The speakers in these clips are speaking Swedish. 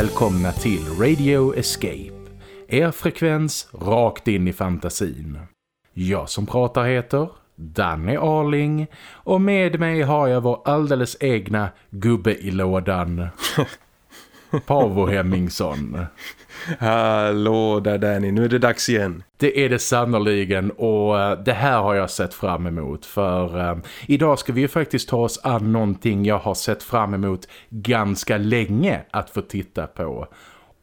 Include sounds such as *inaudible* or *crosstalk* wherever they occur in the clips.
Välkomna till Radio Escape. Er frekvens rakt in i fantasin. Jag som pratar heter Danny Arling och med mig har jag vår alldeles egna gubbe i lådan. *laughs* Pavo Hemmingsson. Hallå där Danny, nu är det dags igen. Det är det sannoliken och eh, det här har jag sett fram emot för uh, idag ska vi ju faktiskt ta oss an någonting jag har sett fram emot ganska länge att få titta på.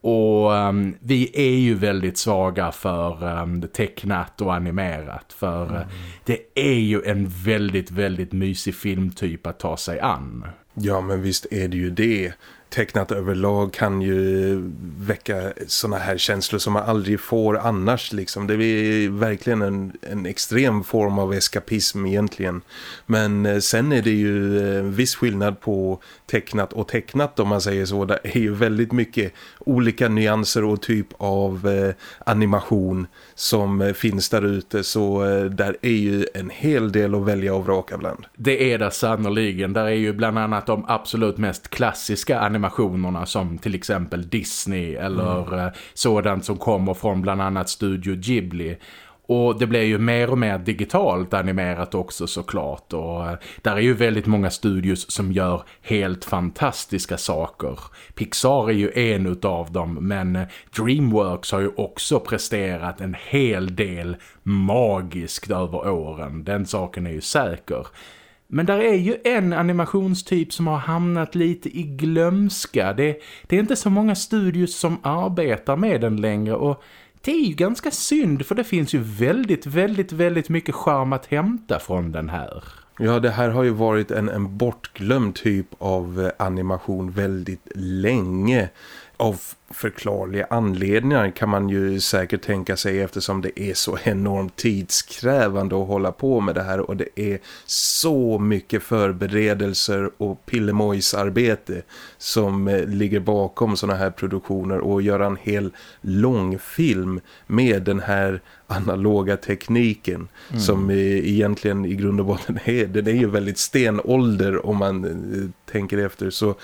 Och um, vi är ju väldigt svaga för um, tecknat och animerat för mm. uh, det är ju en väldigt, väldigt mysig filmtyp att ta sig an. Ja men visst är det ju det tecknat överlag kan ju väcka såna här känslor som man aldrig får annars liksom. Det är verkligen en, en extrem form av eskapism egentligen. Men eh, sen är det ju en viss skillnad på tecknat och tecknat om man säger så. Det är ju väldigt mycket olika nyanser och typ av eh, animation som eh, finns där ute. Så eh, där är ju en hel del att välja och vraka bland. Det är det sannoliken. Där är ju bland annat de absolut mest klassiska animationerna som till exempel Disney eller mm. sådant som kommer från bland annat Studio Ghibli. Och det blir ju mer och mer digitalt animerat också såklart. Och eh, där är ju väldigt många studios som gör helt fantastiska saker. Pixar är ju en utav dem men eh, Dreamworks har ju också presterat en hel del magiskt över åren. Den saken är ju säker. Men där är ju en animationstyp som har hamnat lite i glömska. Det, det är inte så många studios som arbetar med den längre och det är ju ganska synd för det finns ju väldigt, väldigt, väldigt mycket charm att hämta från den här. Ja, det här har ju varit en, en bortglömd typ av eh, animation väldigt länge av förklarliga anledningar kan man ju säkert tänka sig eftersom det är så enormt tidskrävande att hålla på med det här och det är så mycket förberedelser och pillemojsarbete som eh, ligger bakom sådana här produktioner och göra en hel långfilm med den här analoga tekniken mm. som egentligen i grund och botten är, den är ju väldigt stenålder om man eh, tänker efter så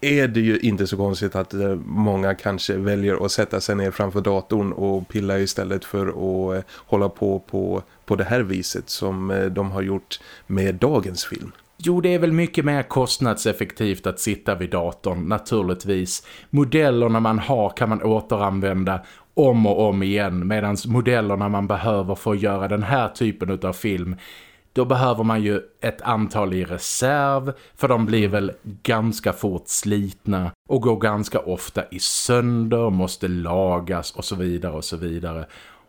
är det ju inte så konstigt att eh, många kanske väljer att sätta sig ner framför datorn och pilla istället för att eh, hålla på på, på det här viset som eh, de har gjort med dagens film. Jo, det är väl mycket mer kostnadseffektivt att sitta vid datorn, naturligtvis. Modellerna man har kan man återanvända om och om igen medan modellerna man behöver för att göra den här typen av film då behöver man ju ett antal i reserv för de blir väl ganska fort slitna och går ganska ofta i sönder, måste lagas och så vidare och så vidare.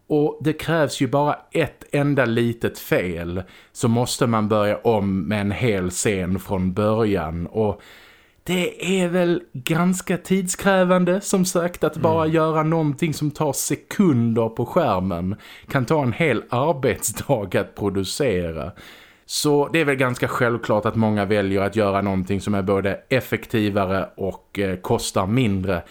Och det krävs ju bara ett enda litet fel så måste man börja om med en hel scen från början och det är väl ganska tidskrävande som sagt att bara mm. göra någonting som tar sekunder på skärmen kan ta en hel arbetsdag att producera. Så det är väl ganska självklart att många väljer att göra någonting som är både effektivare och eh, kostar mindre.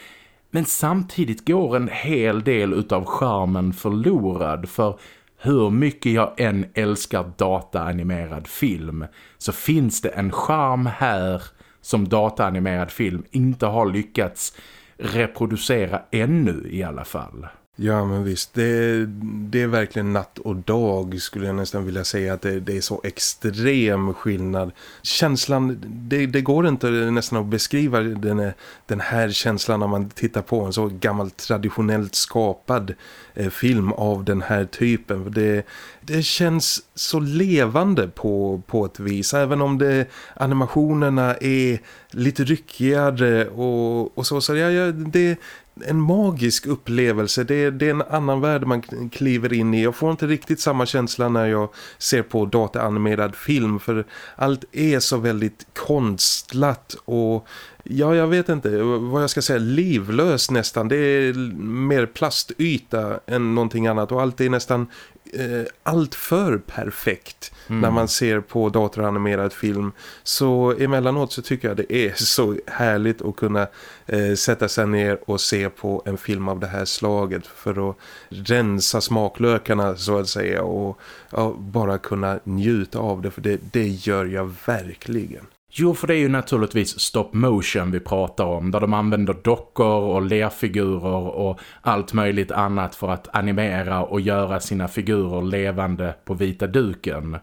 Men samtidigt går en hel del utav charmen förlorad för hur mycket jag än älskar dataanimerad film så finns det en charm här som dataanimerad film inte har lyckats reproducera ännu i alla fall. Ja men visst, det, det är verkligen natt och dag skulle jag nästan vilja säga att det, det är så extrem skillnad. Känslan, det, det, går inte nästan att beskriva den, den här känslan när man tittar på en så gammal traditionellt skapad eh, film av den här typen. Det, det känns så levande på, på ett vis, även om det, animationerna är lite ryckigare och, och så. så ja, det, en magisk upplevelse. Det är, det är en annan värld man kliver in i. Jag får inte riktigt samma känsla när jag ser på dataanimerad film för allt är så väldigt konstlat och ja, jag vet inte vad jag ska säga, livlöst nästan. Det är mer plastyta än någonting annat och allt är nästan eh, allt för perfekt mm. när man ser på datoranimerad film. Så emellanåt så tycker jag det är *laughs* så härligt att kunna eh, sätta sig ner och se på en film av det här slaget för att rensa smaklökarna så att säga och ja, bara kunna njuta av det för det, det gör jag verkligen. Jo, för det är ju naturligtvis stop motion vi pratar om. Där de använder dockor och lerfigurer och allt möjligt annat för att animera och göra sina figurer levande på vita duken.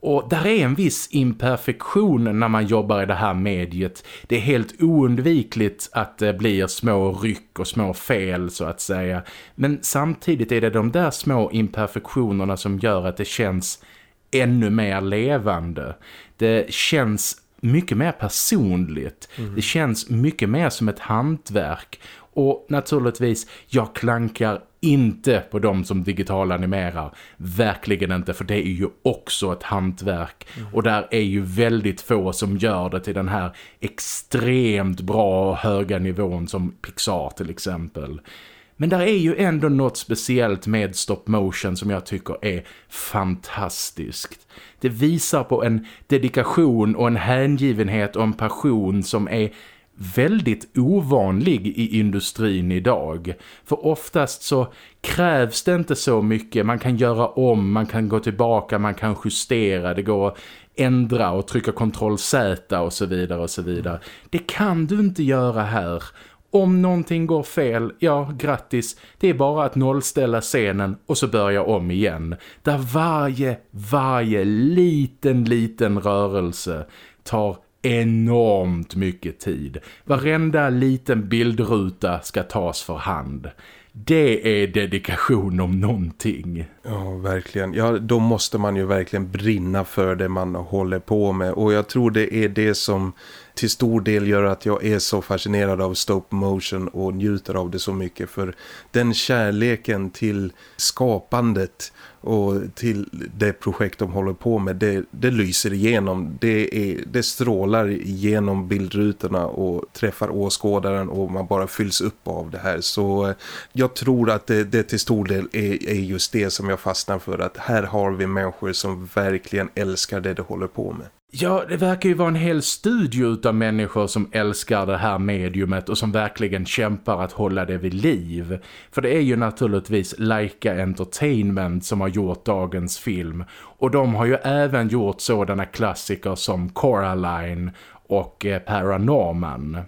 Och där är en viss imperfektion när man jobbar i det här mediet. Det är helt oundvikligt att det blir små ryck och små fel så att säga. Men samtidigt är det de där små imperfektionerna som gör att det känns ännu mer levande. Det känns mycket mer personligt. Mm. Det känns mycket mer som ett hantverk. Och naturligtvis, jag klankar inte på de som digital animerar. Verkligen inte, för det är ju också ett hantverk. Mm. Och där är ju väldigt få som gör det till den här extremt bra och höga nivån som Pixar till exempel. Men där är ju ändå något speciellt med stop motion som jag tycker är fantastiskt. Det visar på en dedikation och en hängivenhet och en passion som är väldigt ovanlig i industrin idag. För oftast så krävs det inte så mycket. Man kan göra om, man kan gå tillbaka, man kan justera. Det går att ändra och trycka Ctrl Z och så vidare och så vidare. Det kan du inte göra här. Om någonting går fel, ja grattis, det är bara att nollställa scenen och så börja om igen. Där varje, varje liten, liten rörelse tar enormt mycket tid. Varenda liten bildruta ska tas för hand. Det är dedikation om någonting. Ja, verkligen. Ja, då måste man ju verkligen brinna för det man håller på med. Och jag tror det är det som till stor del gör att jag är så fascinerad av stop motion och njuter av det så mycket. För den kärleken till skapandet och till det projekt de håller på med, det, det lyser igenom. Det, är, det strålar igenom bildrutorna och träffar åskådaren och man bara fylls upp av det här. Så eh, jag tror att det, det till stor del är, är just det som jag fastnar för. Att här har vi människor som verkligen älskar det de håller på med. Ja, det verkar ju vara en hel studio av människor som älskar det här mediumet och som verkligen kämpar att hålla det vid liv. För det är ju naturligtvis Laika Entertainment som har gjort dagens film. Och de har ju även gjort sådana klassiker som Coraline och eh, Paranorman.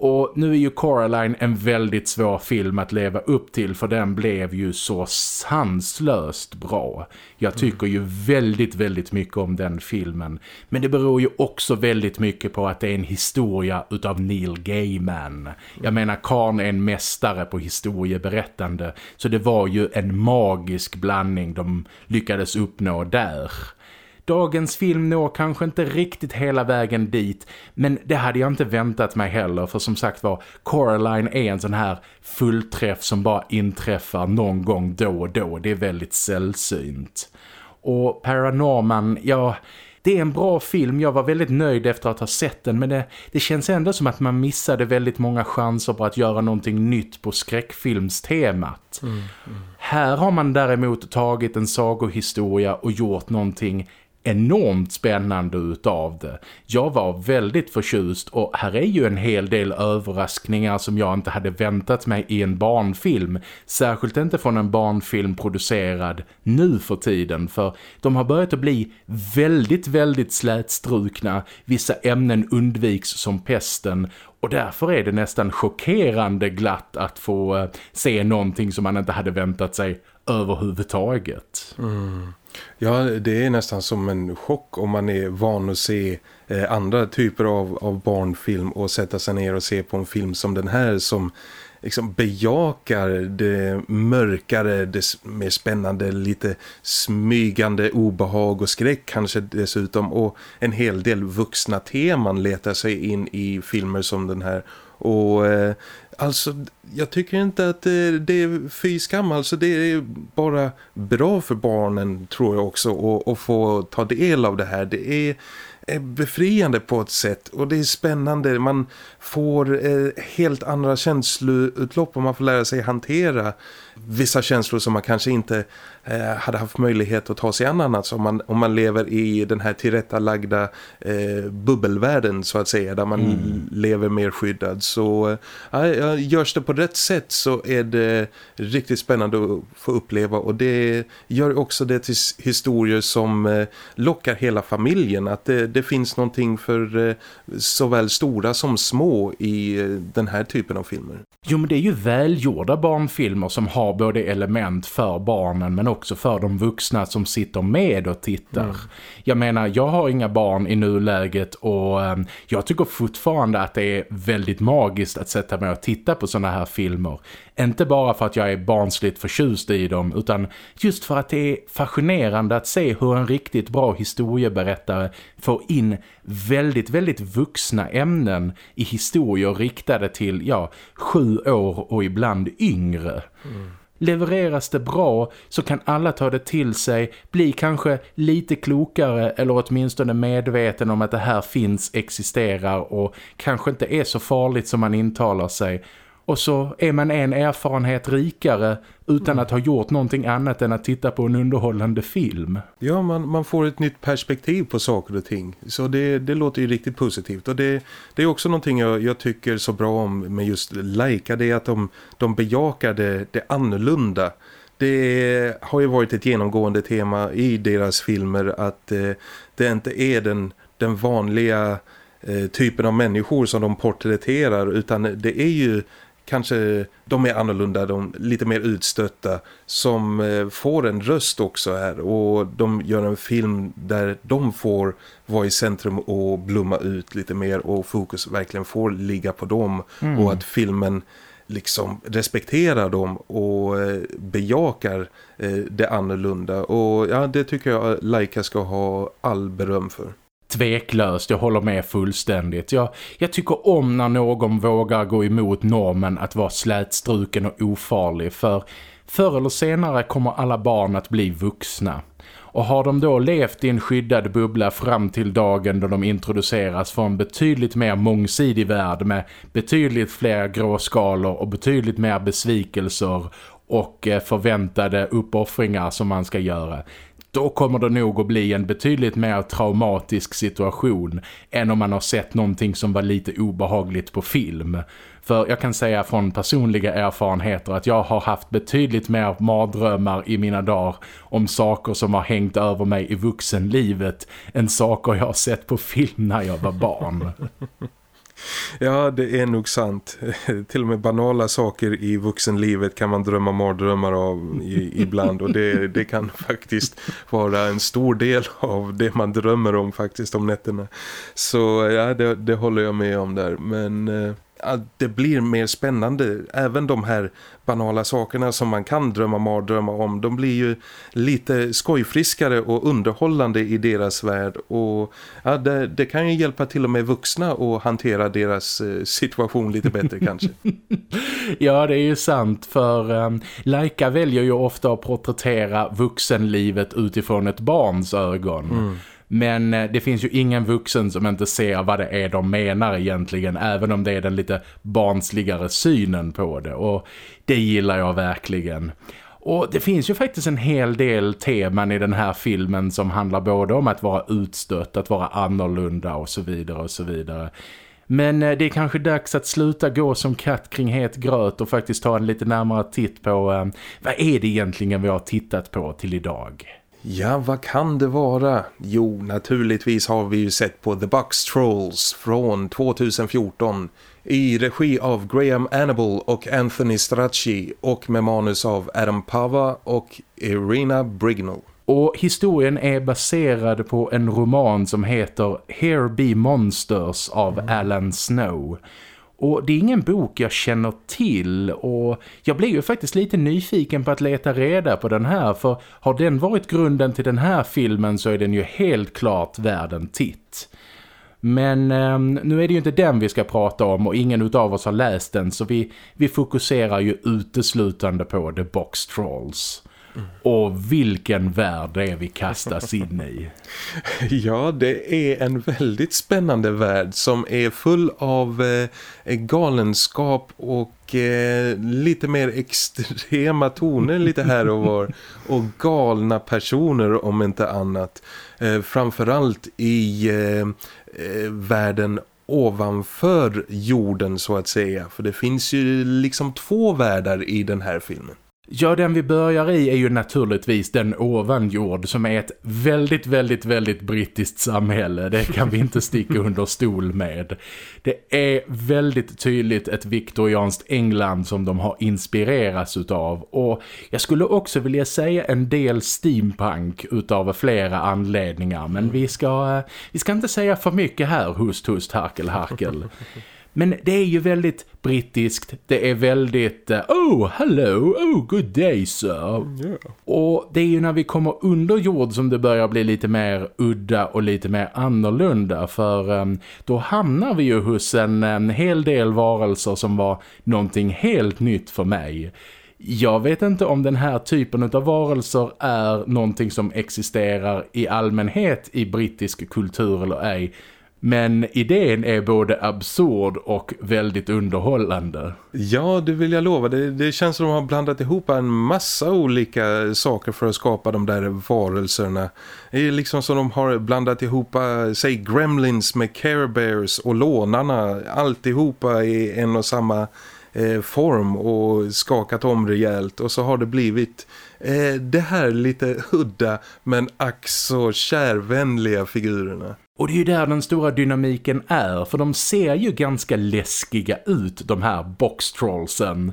Och nu är ju Coraline en väldigt svår film att leva upp till för den blev ju så sanslöst bra. Jag tycker ju väldigt, väldigt mycket om den filmen. Men det beror ju också väldigt mycket på att det är en historia utav Neil Gaiman. Jag menar, Karn är en mästare på historieberättande så det var ju en magisk blandning de lyckades uppnå där. Dagens film når kanske inte riktigt hela vägen dit men det hade jag inte väntat mig heller för som sagt var Coraline är en sån här fullträff som bara inträffar någon gång då och då. Det är väldigt sällsynt. Och Paranorman, ja det är en bra film. Jag var väldigt nöjd efter att ha sett den men det, det känns ändå som att man missade väldigt många chanser på att göra någonting nytt på skräckfilmstemat. Mm, mm. Här har man däremot tagit en sagohistoria och gjort någonting enormt spännande utav det. Jag var väldigt förtjust och här är ju en hel del överraskningar som jag inte hade väntat mig i en barnfilm. Särskilt inte från en barnfilm producerad nu för tiden för de har börjat att bli väldigt, väldigt slätstrukna. Vissa ämnen undviks som pesten och därför är det nästan chockerande glatt att få eh, se någonting som man inte hade väntat sig överhuvudtaget. Mm. Ja, det är nästan som en chock om man är van att se eh, andra typer av, av barnfilm och sätta sig ner och se på en film som den här som liksom bejakar det mörkare, det mer spännande, lite smygande obehag och skräck kanske dessutom och en hel del vuxna teman letar sig in i filmer som den här och eh, alltså jag tycker inte att det, det är fy skam. Alltså det är bara bra för barnen tror jag också att få ta del av det här. Det är är befriande på ett sätt och det är spännande. Man får eh, helt andra känsloutlopp och man får lära sig hantera vissa känslor som man kanske inte eh, hade haft möjlighet att ta sig an annat om man, om man lever i den här tillrättalagda eh, bubbelvärlden så att säga där man mm. lever mer skyddad så eh, görs det på rätt sätt så är det riktigt spännande att få uppleva och det gör också det till historier som eh, lockar hela familjen att det, det finns någonting för eh, såväl stora som små i eh, den här typen av filmer. Jo men det är ju välgjorda barnfilmer som har både element för barnen men också för de vuxna som sitter med och tittar. Mm. Jag menar, jag har inga barn i nuläget och eh, jag tycker fortfarande att det är väldigt magiskt att sätta mig och titta på sådana här filmer. Inte bara för att jag är barnsligt förtjust i dem utan just för att det är fascinerande att se hur en riktigt bra historieberättare får in väldigt, väldigt vuxna ämnen i historier riktade till, ja, sju år och ibland yngre. Mm. Levereras det bra så kan alla ta det till sig, bli kanske lite klokare eller åtminstone medveten om att det här finns, existerar och kanske inte är så farligt som man intalar sig och så är man en erfarenhet rikare utan mm. att ha gjort någonting annat än att titta på en underhållande film. Ja, man, man får ett nytt perspektiv på saker och ting. Så det, det låter ju riktigt positivt. Och det, det är också någonting jag, jag tycker så bra om med just Laika. Det är att de, de bejakar det, det annorlunda. Det har ju varit ett genomgående tema i deras filmer att eh, det inte är den, den vanliga eh, typen av människor som de porträtterar utan det är ju kanske de är annorlunda, de lite mer utstötta som eh, får en röst också här och de gör en film där de får vara i centrum och blomma ut lite mer och fokus verkligen får ligga på dem mm. och att filmen liksom respekterar dem och eh, bejakar eh, det annorlunda och ja det tycker jag Laika ska ha all beröm för. Tveklöst, jag håller med fullständigt. Jag, jag tycker om när någon vågar gå emot normen att vara slätstruken och ofarlig för förr eller senare kommer alla barn att bli vuxna. Och har de då levt i en skyddad bubbla fram till dagen då de introduceras för en betydligt mer mångsidig värld med betydligt fler gråskalor och betydligt mer besvikelser och eh, förväntade uppoffringar som man ska göra då kommer det nog att bli en betydligt mer traumatisk situation än om man har sett någonting som var lite obehagligt på film. För jag kan säga från personliga erfarenheter att jag har haft betydligt mer mardrömmar i mina dagar om saker som har hängt över mig i vuxenlivet än saker jag har sett på film när jag var barn. Ja, det är nog sant. *laughs* Till och med banala saker i vuxenlivet kan man drömma mardrömmar av i, ibland. Och det, det kan *laughs* faktiskt vara en stor del av det man drömmer om faktiskt om nätterna. Så ja, det, det håller jag med om där. Men eh, att det blir mer spännande. Även de här banala sakerna som man kan drömma mardrömmar om. De blir ju lite skojfriskare och underhållande i deras värld. Och ja, det, det kan ju hjälpa till och med vuxna att hantera deras eh, situation lite bättre *laughs* kanske. ja, det är ju sant. För um, Laika väljer ju ofta att porträttera vuxenlivet utifrån ett barns ögon. Mm. Men eh, det finns ju ingen vuxen som inte ser vad det är de menar egentligen. Även om det är den lite barnsligare synen på det. Och det gillar jag verkligen. Och det finns ju faktiskt en hel del teman i den här filmen som handlar både om att vara utstött, att vara annorlunda och så vidare och så vidare. Men eh, det är kanske dags att sluta gå som katt kring het gröt och faktiskt ta en lite närmare titt på eh, vad är det egentligen vi har tittat på till idag. Ja, vad kan det vara? Jo, naturligtvis har vi ju sett på The Box Trolls från 2014 i regi av Graham Annable och Anthony Stracci och med manus av Adam Pava och Irina Brignall. Och historien är baserad på en roman som heter Here Be Monsters av mm. Alan Snow. Och det är ingen bok jag känner till och jag blir ju faktiskt lite nyfiken på att leta reda på den här för har den varit grunden till den här filmen så är den ju helt klart värd en titt. Men eh, nu är det ju inte den vi ska prata om och ingen av oss har läst den så vi, vi fokuserar ju uteslutande på The Box Trolls. Och vilken värld det är vi kastas in i. *laughs* Ja, det är en väldigt spännande värld som är full av eh, galenskap och eh, lite mer extrema toner lite här och var. *laughs* Och galna personer om inte annat. Eh, framförallt i eh, eh, världen ovanför jorden så att säga. För det finns ju liksom två världar i den här filmen. Ja, den vi börjar i är ju naturligtvis den ovanjord som är ett väldigt, väldigt, väldigt brittiskt samhälle. Det kan vi inte sticka under stol med. Det är väldigt tydligt ett viktorianskt England som de har inspirerats utav. Och jag skulle också vilja säga en del steampunk utav flera anledningar. Men vi ska, eh, vi ska inte säga för mycket här, hust, hust, harkel, harkel. Men det är ju väldigt brittiskt. Det är väldigt, uh, oh, hello, oh, good day, sir. Yeah. Och det är ju när vi kommer under jord som det börjar bli lite mer udda och lite mer annorlunda. För um, då hamnar vi ju hos en, en hel del varelser som var någonting helt nytt för mig. Jag vet inte om den här typen av varelser är någonting som existerar i allmänhet i brittisk kultur eller ej. Men idén är både absurd och väldigt underhållande. Ja, det vill jag lova. Det, det känns som att de har blandat ihop en massa olika saker för att skapa de där varelserna. Det är liksom som de har blandat ihop, eh, säg Gremlins med Care Bears och lånarna. Alltihopa i en och samma eh, form och skakat om rejält. Och så har det blivit eh, det här lite udda men ack så kärvänliga figurerna. Och det är ju där den stora dynamiken är, för de ser ju ganska läskiga ut, de här boxtrollsen.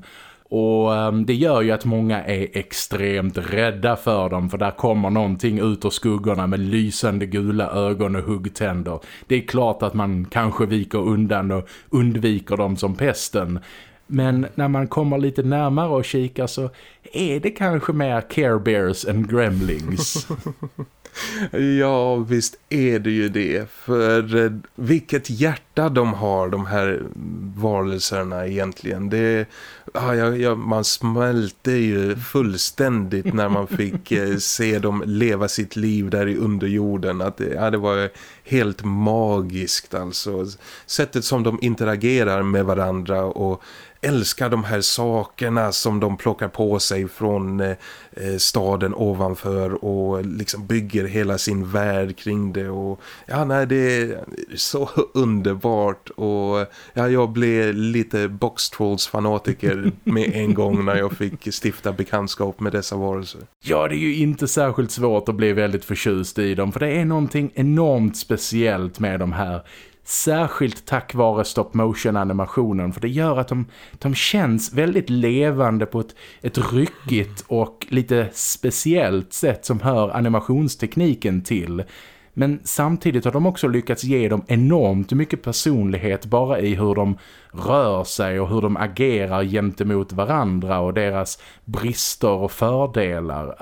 Och um, det gör ju att många är extremt rädda för dem för där kommer någonting ut ur skuggorna med lysande gula ögon och huggtänder. Det är klart att man kanske viker undan och undviker dem som pesten. Men när man kommer lite närmare och kikar så är det kanske mer Care Bears än Gremlings. *laughs* *laughs* Ja, visst är det ju det. För eh, vilket hjärta de har, de här varelserna egentligen. Det, ja, ja, man smälte ju fullständigt när man fick eh, *laughs* se dem leva sitt liv där i underjorden. Att, ja, det var helt magiskt alltså. Sättet som de interagerar med varandra och älskar de här sakerna som de plockar på sig från eh, eh, staden ovanför och liksom bygger hela sin värld kring det och ja nej det är så *laughs* underbart och ja jag blev lite Box Trolls fanatiker med en gång när jag fick stifta bekantskap med dessa varelser. Ja det är ju inte särskilt svårt att bli väldigt förtjust i dem för det är någonting enormt speciellt med de här Särskilt tack vare stop motion animationen för det gör att de, de känns väldigt levande på ett, ett ryckigt och lite speciellt sätt som hör animationstekniken till. Men samtidigt har de också lyckats ge dem enormt mycket personlighet bara i hur de rör sig och hur de agerar gentemot varandra och deras brister och fördelar.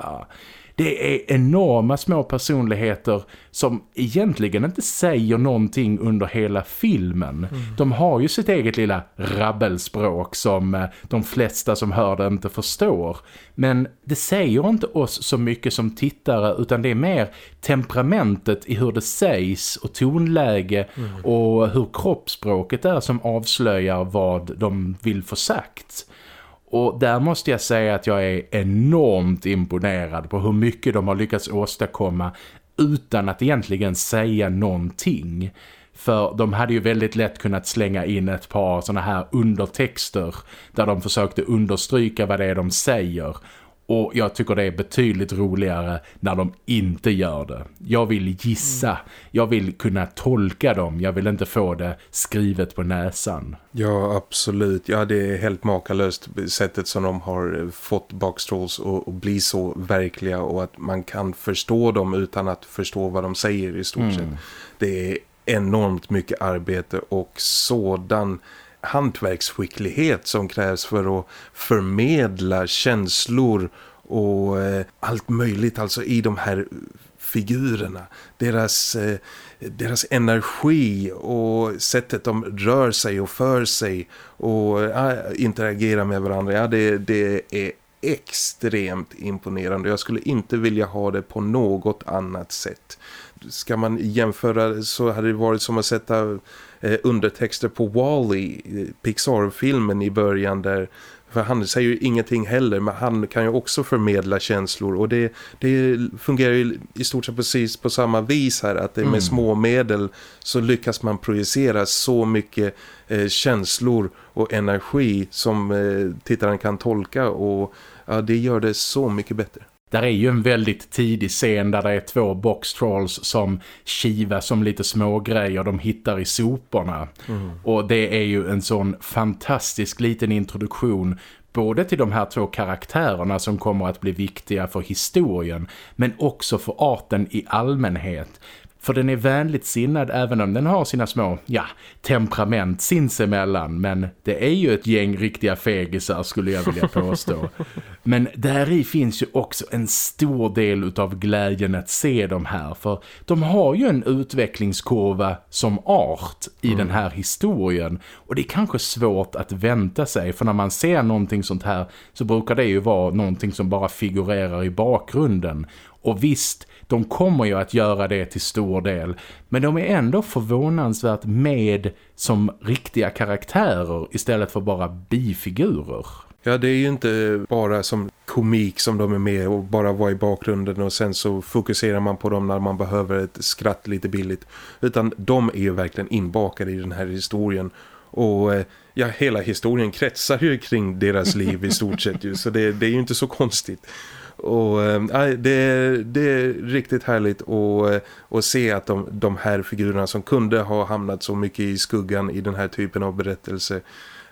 Det är enorma små personligheter som egentligen inte säger någonting under hela filmen. Mm. De har ju sitt eget lilla rabbelspråk som eh, de flesta som hör det inte förstår. Men det säger inte oss så mycket som tittare utan det är mer temperamentet i hur det sägs och tonläge mm. och hur kroppsspråket är som avslöjar vad de vill få sagt. Och där måste jag säga att jag är enormt imponerad på hur mycket de har lyckats åstadkomma utan att egentligen säga någonting. För de hade ju väldigt lätt kunnat slänga in ett par sådana här undertexter där de försökte understryka vad det är de säger. Och jag tycker det är betydligt roligare när de inte gör det. Jag vill gissa, jag vill kunna tolka dem, jag vill inte få det skrivet på näsan. Ja, absolut. Ja, det är helt makalöst sättet som de har fått Boxtrolls att bli så verkliga och att man kan förstå dem utan att förstå vad de säger i stort mm. sett. Det är enormt mycket arbete och sådan hantverksskicklighet som krävs för att förmedla känslor och eh, allt möjligt alltså i de här figurerna. Deras, eh, deras energi och sättet de rör sig och för sig och eh, interagerar med varandra. Ja, det, det är extremt imponerande. Jag skulle inte vilja ha det på något annat sätt. Ska man jämföra så hade det varit som att sätta eh, undertexter på Wall-E, Pixar-filmen i början där För han säger ju ingenting heller men han kan ju också förmedla känslor och det, det fungerar ju i stort sett precis på samma vis här att det med mm. små medel så lyckas man projicera så mycket eh, känslor och energi som eh, tittaren kan tolka och ja, det gör det så mycket bättre. Där är ju en väldigt tidig scen där det är två box trolls som kiva som lite små grejer de hittar i soporna. Mm. Och det är ju en sån fantastisk liten introduktion både till de här två karaktärerna som kommer att bli viktiga för historien men också för arten i allmänhet. För den är vänligt sinnad även om den har sina små, ja, temperament sinsemellan. Men det är ju ett gäng riktiga fegisar skulle jag vilja påstå. *laughs* men där i finns ju också en stor del av glädjen att se de här. För de har ju en utvecklingskurva som art i mm. den här historien. Och det är kanske svårt att vänta sig. För när man ser någonting sånt här så brukar det ju vara någonting som bara figurerar i bakgrunden. Och visst, de kommer ju att göra det till stor del. Men de är ändå förvånansvärt med som riktiga karaktärer istället för bara bifigurer. Ja, det är ju inte bara som komik som de är med och bara vara i bakgrunden och sen så fokuserar man på dem när man behöver ett skratt lite billigt. Utan de är ju verkligen inbakade i den här historien. Och eh, ja, hela historien kretsar ju kring deras liv i stort sett ju, så det, det är ju inte så konstigt. Och äh, det, det är riktigt härligt att, eh, att se att de, de här figurerna som kunde ha hamnat så mycket i skuggan i den här typen av berättelse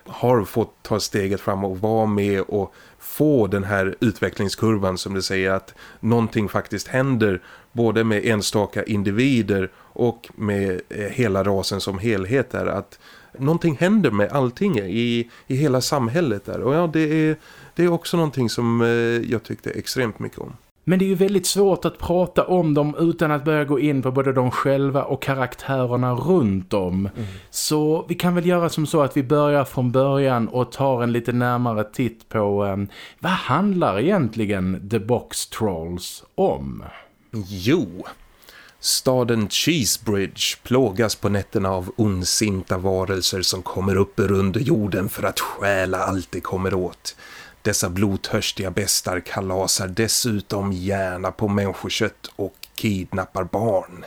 har fått ta steget fram och vara med och få den här utvecklingskurvan som du säger att någonting faktiskt händer både med enstaka individer och med eh, hela rasen som helhet där. Att någonting händer med allting i, i hela samhället där. Och ja det är det är också någonting som eh, jag tyckte extremt mycket om. Men det är ju väldigt svårt att prata om dem utan att börja gå in på både de själva och karaktärerna runt om. Mm. Så vi kan väl göra som så att vi börjar från början och tar en lite närmare titt på um, vad handlar egentligen The Box Trolls om? Jo, Staden Cheesebridge plågas på nätterna av ondsinta varelser som kommer upp ur under jorden för att stjäla allt det kommer åt. Dessa blodtörstiga bestar kalasar dessutom gärna på människokött och kidnappar barn.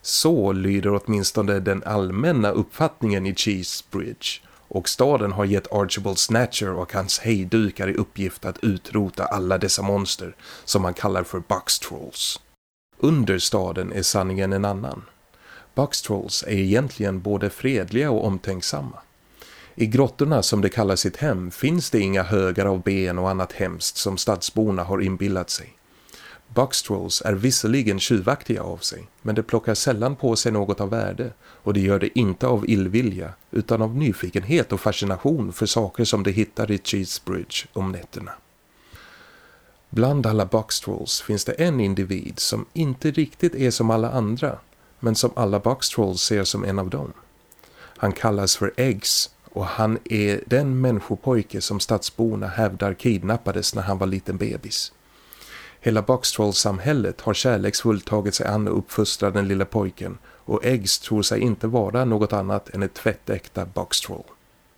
Så lyder åtminstone den allmänna uppfattningen i Cheesebridge och staden har gett Archibald Snatcher och hans hejdukar i uppgift att utrota alla dessa monster som man kallar för Box Trolls. Under staden är sanningen en annan. Box Trolls är egentligen både fredliga och omtänksamma. I grottorna som det kallar sitt hem finns det inga högar av ben och annat hemskt som stadsborna har inbillat sig. Buckstrolls är visserligen tjuvaktiga av sig, men det plockar sällan på sig något av värde och det gör det inte av illvilja utan av nyfikenhet och fascination för saker som de hittar i Cheesebridge om nätterna. Bland alla Buckstrolls finns det en individ som inte riktigt är som alla andra, men som alla Buckstrolls ser som en av dem. Han kallas för Eggs och han är den människopojke som stadsborna hävdar kidnappades när han var liten bebis. Hela Boxtroll-samhället har kärleksfullt tagit sig an och uppfostrat den lilla pojken och Eggs tror sig inte vara något annat än ett tvättäkta Boxtroll.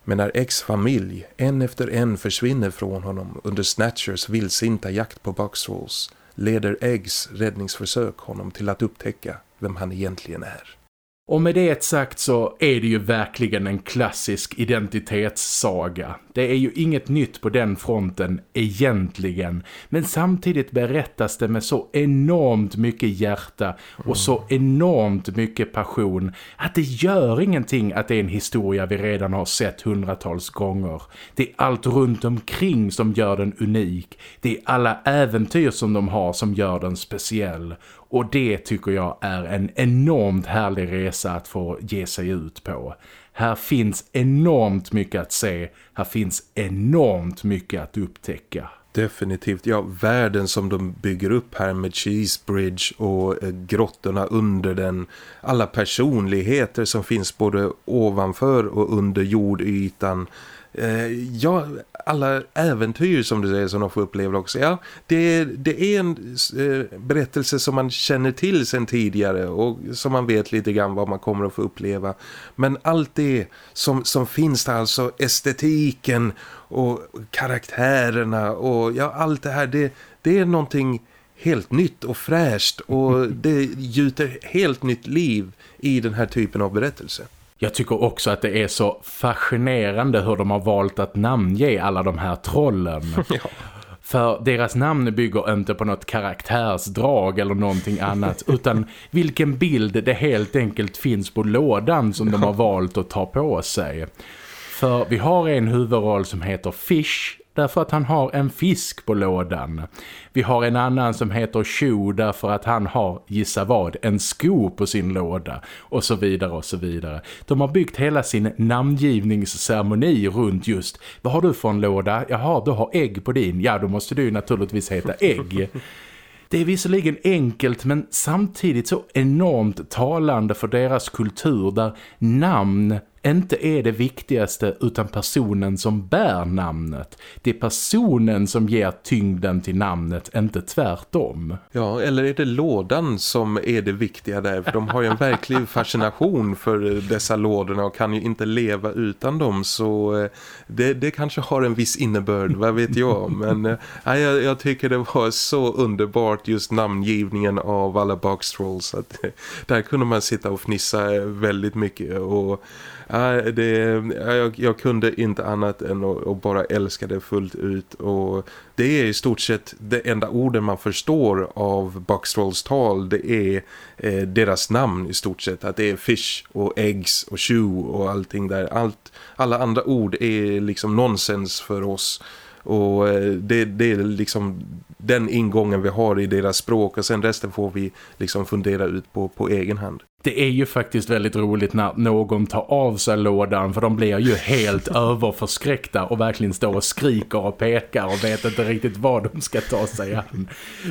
Men när Eggs familj en efter en försvinner från honom under Snatchers vildsinta jakt på Boxtrolls leder Eggs räddningsförsök honom till att upptäcka vem han egentligen är. Och med det sagt så är det ju verkligen en klassisk identitetssaga. Det är ju inget nytt på den fronten egentligen. Men samtidigt berättas det med så enormt mycket hjärta och så enormt mycket passion att det gör ingenting att det är en historia vi redan har sett hundratals gånger. Det är allt runt omkring som gör den unik. Det är alla äventyr som de har som gör den speciell. Och det tycker jag är en enormt härlig resa att få ge sig ut på. Här finns enormt mycket att se. Här finns enormt mycket att upptäcka. Definitivt, ja världen som de bygger upp här med Cheesebridge och eh, grottorna under den. Alla personligheter som finns både ovanför och under jordytan. Eh, ja, alla äventyr som du säger som de får uppleva också. Ja, det, det är en eh, berättelse som man känner till sedan tidigare och som man vet lite grann vad man kommer att få uppleva. Men allt det som, som finns där, alltså estetiken och karaktärerna och ja, allt det här det, det är någonting helt nytt och fräscht och *laughs* det gjuter helt nytt liv i den här typen av berättelse. Jag tycker också att det är så fascinerande hur de har valt att namnge alla de här trollen. *laughs* ja. För deras namn bygger inte på något karaktärsdrag eller någonting annat *laughs* utan vilken bild det helt enkelt finns på lådan som de har valt att ta på sig. För vi har en huvudroll som heter Fish därför att han har en fisk på lådan. Vi har en annan som heter Cho därför att han har, gissa vad, en sko på sin låda och så vidare och så vidare. De har byggt hela sin namngivningsceremoni runt just, vad har du för en låda? Jaha, du har ägg på din. Ja, då måste du naturligtvis heta ägg. Det är visserligen enkelt men samtidigt så enormt talande för deras kultur där namn inte är det viktigaste utan personen som bär namnet. Det är personen som ger tyngden till namnet, inte tvärtom. Ja, eller är det lådan som är det viktiga där? För de har ju en verklig *laughs* fascination för dessa lådorna och kan ju inte leva utan dem. Så eh, det, det kanske har en viss innebörd, vad vet jag. Men äh, jag, jag tycker det var så underbart just namngivningen av alla boxtrolls. Att, där kunde man sitta och fnissa väldigt mycket och det, jag, jag, kunde inte annat än att, att, bara älska det fullt ut. Och det är i stort sett det enda orden man förstår av Buckstrolls tal. Det är eh, deras namn i stort sett. Att det är fish och eggs och shoe och allting där. Allt, alla andra ord är liksom nonsens för oss. Och eh, det, det, är liksom den ingången vi har i deras språk. Och sen resten får vi liksom fundera ut på, på egen hand. Det är ju faktiskt väldigt roligt när någon tar av sig lådan för de blir ju helt *laughs* överförskräckta och verkligen står och skriker och pekar och vet inte riktigt vad de ska ta sig an.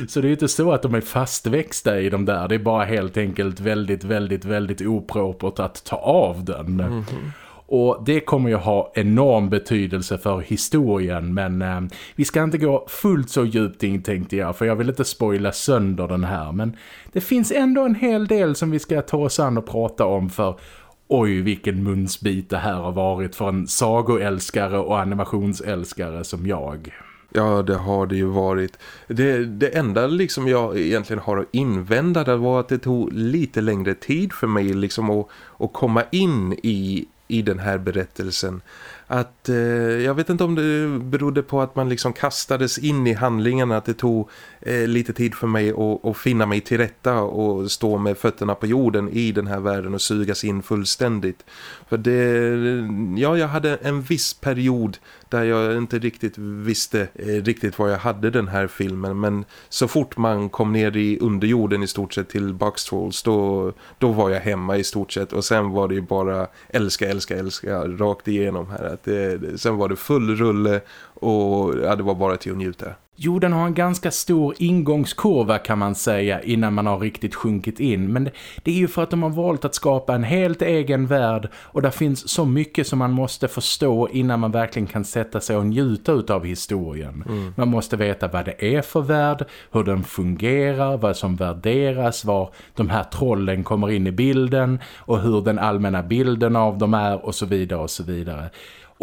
Så det är ju inte så att de är fastväxta i de där, det är bara helt enkelt väldigt, väldigt, väldigt opropert att ta av den. Mm -hmm. Och det kommer ju ha enorm betydelse för historien men eh, vi ska inte gå fullt så djupt in tänkte jag för jag vill inte spoila sönder den här men det finns ändå en hel del som vi ska ta oss an och prata om för oj vilken munsbit det här har varit för en sagoälskare och animationsälskare som jag. Ja, det har det ju varit. Det, det enda liksom jag egentligen har att invända det var att det tog lite längre tid för mig liksom att, att komma in i i den här berättelsen att eh, jag vet inte om det berodde på att man liksom kastades in i handlingarna att det tog eh, lite tid för mig att, att, finna mig till rätta och stå med fötterna på jorden i den här världen och sugas in fullständigt. För det, ja jag hade en viss period där jag inte riktigt visste eh, riktigt vad jag hade den här filmen men så fort man kom ner i underjorden i stort sett till Box Trolls då, då var jag hemma i stort sett och sen var det ju bara älska, älska, älska rakt igenom här. Att det, sen var det full rulle och ja, det var bara till att njuta. Jo, den har en ganska stor ingångskurva kan man säga innan man har riktigt sjunkit in. Men det är ju för att de har valt att skapa en helt egen värld och där finns så mycket som man måste förstå innan man verkligen kan sätta sig och njuta av historien. Mm. Man måste veta vad det är för värld, hur den fungerar, vad som värderas, var de här trollen kommer in i bilden och hur den allmänna bilden av dem är och så vidare och så vidare.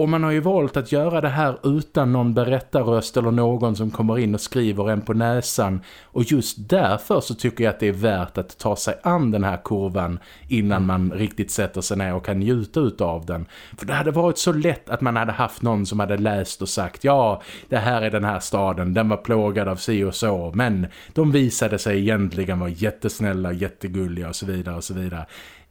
Och man har ju valt att göra det här utan någon berättarröst eller någon som kommer in och skriver en på näsan. Och just därför så tycker jag att det är värt att ta sig an den här kurvan innan man riktigt sätter sig ner och kan njuta av den. För det hade varit så lätt att man hade haft någon som hade läst och sagt ja, det här är den här staden, den var plågad av si och så. Men de visade sig egentligen vara jättesnälla, jättegulliga och så vidare och så vidare.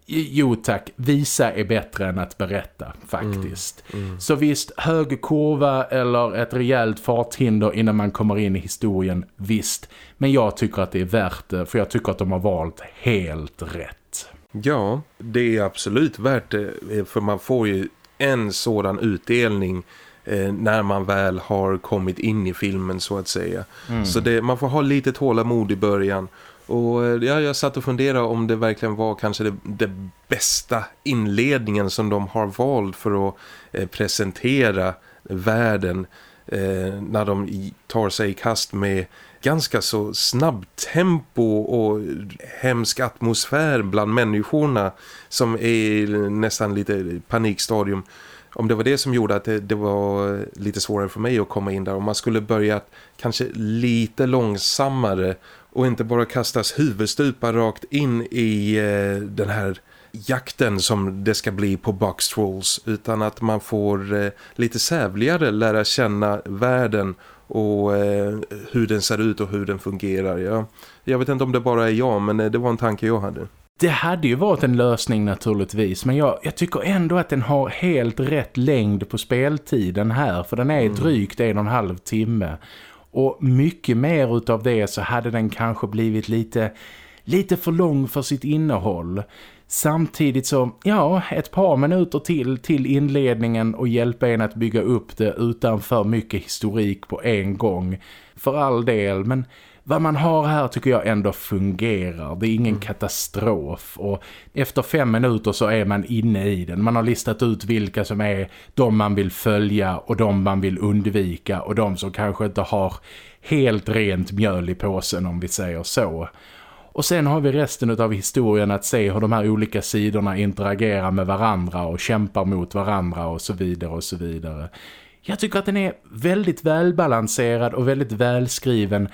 Jo tack, visa är bättre än att berätta faktiskt. Mm, mm. Så visst, hög kurva eller ett rejält farthinder innan man kommer in i historien, visst. Men jag tycker att det är värt det för jag tycker att de har valt helt rätt. Ja, det är absolut värt det för man får ju en sådan utdelning eh, när man väl har kommit in i filmen så att säga. Mm. Så det, man får ha lite tålamod i början och eh, ja, jag satt och funderade om det verkligen var kanske det, det bästa inledningen som de har valt för att eh, presentera världen eh, när de tar sig i kast med ganska så snabbt tempo och hemsk atmosfär bland människorna som är nästan lite panikstadium. om det var det som gjorde att det, det, var lite svårare för mig att komma in där. Om man skulle börja kanske lite långsammare och inte bara kastas huvudstupa rakt in i eh, den här jakten som det ska bli på Box Trolls utan att man får eh, lite sävligare lära känna världen och eh, hur den ser ut och hur den fungerar. Ja, jag vet inte om det bara är jag men eh, det var en tanke jag hade. Det hade ju varit en lösning naturligtvis men jag, jag tycker ändå att den har helt rätt längd på speltiden här för den är mm. drygt en och en halv timme. Och mycket mer utav det så hade den kanske blivit lite, lite för lång för sitt innehåll. Samtidigt så, ja, ett par minuter till till inledningen och hjälpa en att bygga upp det utan för mycket historik på en gång. För all del, men vad man har här tycker jag ändå fungerar. Det är ingen mm. katastrof och efter fem minuter så är man inne i den. Man har listat ut vilka som är de man vill följa och de man vill undvika och de som kanske inte har helt rent mjöl i påsen om vi säger så. Och sen har vi resten av historien att se hur de här olika sidorna interagerar med varandra och kämpar mot varandra och så vidare och så vidare. Jag tycker att den är väldigt välbalanserad och väldigt välskriven